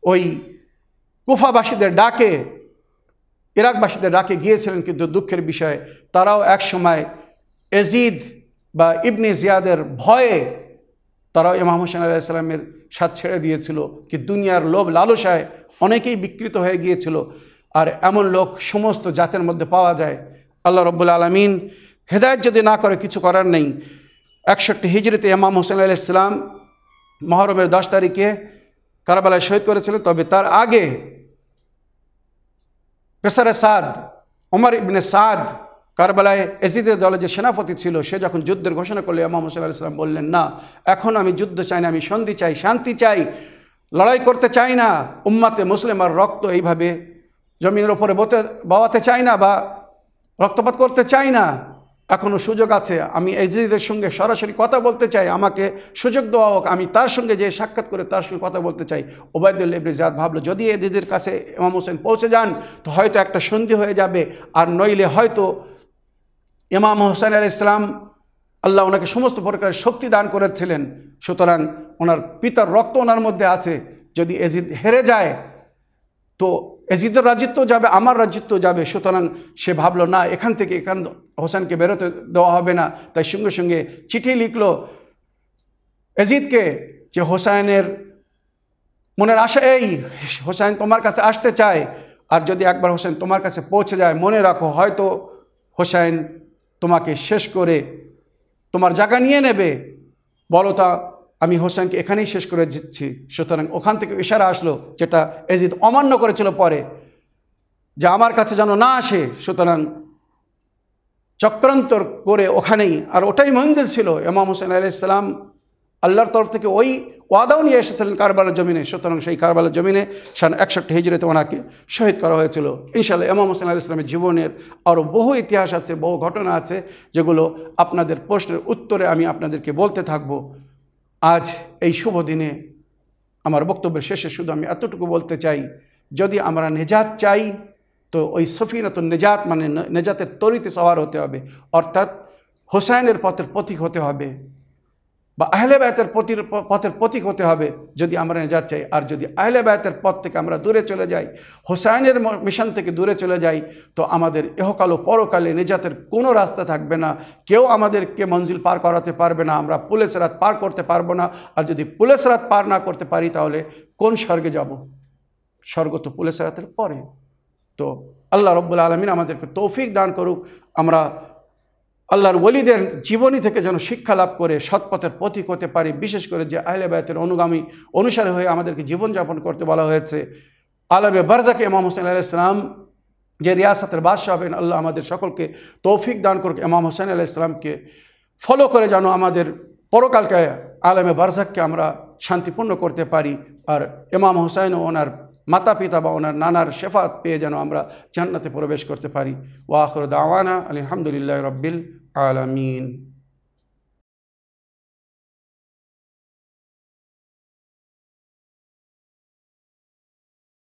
ওই কুফাবাসীদের ডাকে, ইরাকবাসীদের ডাকে গিয়েছিলেন কিন্তু দুঃখের বিষয়, তারাও এক সময় এজিদ বা ইবনে জিয়াদের ভয়ে তারাও ইমাম হোসেন আলাইসাল্লামের সাথ ছেড়ে দিয়েছিল। কি দুনিয়ার লোভ লালসায় অনেকেই বিকৃত হয়ে গিয়েছিল। আর এমন লোক সমস্ত জাতের মধ্যে পাওয়া যায়। আল্লাহ রব্বুল আলমিন হেদায়ত যদি না করে, কিছু করার নেই। একষট্টি হিজড়িতে ইমাম হোসেন ইসলাম মহরমের দশ তারিখে কারাবালায় শহীদ করেছিলেন। তবে তার আগে পেসারে সাদ, ওমর ইবনে সাদ কারবালায় এজিদের দলে যে সেনাপতি ছিল, সে যখন যুদ্ধের ঘোষণা করল, ইমাম হোসেন আলাইসালাম বললেন, না, এখন আমি যুদ্ধ চাই না, আমি সন্ধি চাই, শান্তি চাই। লড়াই করতে চাই না, উম্মাতে মুসলিম আর রক্ত এইভাবে জমিনের ওপরে বতে, বাওয়াতে চাই না বা রক্তপাত করতে চাই না। এখনও সুযোগ আছে, আমি এজিদের সঙ্গে সরাসরি কথা বলতে চাই, আমাকে সুযোগ দেওয়া হোক, আমি তার সঙ্গে যে সাক্ষাৎ করে তার সঙ্গে কথা বলতে চাই। ওবায়দুল্লাহ ইবনে জিয়াদ ভাবলো, যদি এজিদের কাছে ইমাম হোসেন পৌঁছে যান, তো হয়তো একটা সন্ধি হয়ে যাবে, আর নইলে হয়তো ইমাম হোসেন আল ইসলাম আল্লাহ ওনাকে সমস্ত প্রকারের শক্তি দান করেছিলেন। সুতরাং ওনার পিতার রক্ত ওনার মধ্যে আছে, যদি এজিদ হেরে যায়, তো এজিদের রাজিত্ব যাবে, আমার রাজিত্ব যাবে, সুতরাং সে ভাবলো, না, এখান থেকে এখান হোসেনকে বেরোতে দেওয়া হবে না। তাই সঙ্গে সঙ্গে চিঠি লিখলো এজিদকে যে হোসাইনের মনের আশা, এই হোসাইন তোমার কাছে আসতে চায়, আর যদি একবার হোসেন তোমার কাছে পৌঁছে যায়, মনে রাখো, হয়তো হোসাইন তোমাকে শেষ করে তোমার জায়গা নিয়ে নেবে। বলো তা আমি হোসেনকে এখানেই শেষ করে দিচ্ছি। সুতরাং ওখান থেকে ইশারা আসলো যেটা এজিদ অমান্য করেছিল পরে, যে আমার কাছে যেন না আসে। সুতরাং চক্রান্তর করে ওখানেই, আর ওটাই মন্দির ছিল ইমাম হোসেন আলাইসাল্লাম আল্লাহর তরফ থেকে ওই ওয়াদাও নিয়ে এসেছিলেন কারবালার জমিনে। সুতরাং সেই কারবালার জমিনে সান একষট্টি হিজড়িতে ওনাকে শহীদ করা হয়েছিল। ইনশাল্লাহ ইমাম হোসেন আল ইসলামের জীবনের আরও বহু ইতিহাস আছে, বহু ঘটনা আছে, যেগুলো আপনাদের প্রশ্নের উত্তরে আমি আপনাদেরকে বলতে থাকব। আজ এই শুভ দিনে আমার বক্তব্যের শেষে শুধু আমি এতটুকু বলতে চাই, যদি আমরা নেজাত চাই, তো ওই সফিনাত নেজাত মানে নেজাতের তরিতে সওয়ার হতে হবে। অর্থাৎ হোসাইনের পথের প্রতীক হতে হবে। বা আহলে বায়াতের পতির পথের প্রতীক হতে হবে যদি আমরা নেজাত চাই। আর যদি আহলে বায়াতের পথ থেকে আমরা দূরে চলে যাই, হোসাইনের মিশন থেকে দূরে চলে যাই, তো আমাদের এহকাল ও পরকালে নেজাতের কোনো রাস্তা থাকবে না। কেউ আমাদেরকে মঞ্জিল পার করাতে পারবে না, আমরা পুলিশ রাত পার করতে পারব না। আর যদি পুলিশ রাত পার না করতে পারি, তাহলে কোন স্বর্গে যাব? স্বর্গ তো পুলিশ রাতের পরে। তো আল্লাহ রব্বুল আলমিন আমাদেরকে তৌফিক দান করুক। আমরা আল্লাহর ওলিদের জীবনী থেকে যেন শিক্ষা লাভ করে সৎপথের প্রতীক হতে পারি। বিশেষ করে যে আহলে বায়তের অনুগামী অনুসারে হয়ে আমাদেরকে জীবনযাপন করতে বলা হয়েছে। আলবে বারজাকে ইমাম হোসেন আলাইসলাম যে রিয়াসতের বাদশাহ হবেন, আল্লাহ আমাদের সকলকে তৌফিক দান করুক। ইমাম হোসেন আলাইসলামকে ফলো করে যেন আমাদের পরকালকে আলমে বারজাককে আমরা শান্তিপূর্ণ করতে পারি। আর ইমাম হোসেন ওনার মাতা পিতা বা ওনার নানার শেফাত পেয়ে যেন আমরা জান্নাতে প্রবেশ করতে পারি। ওয়াখর দাওয়ানা আলহামদুলিল্লাহ রব্বিল আলামিন।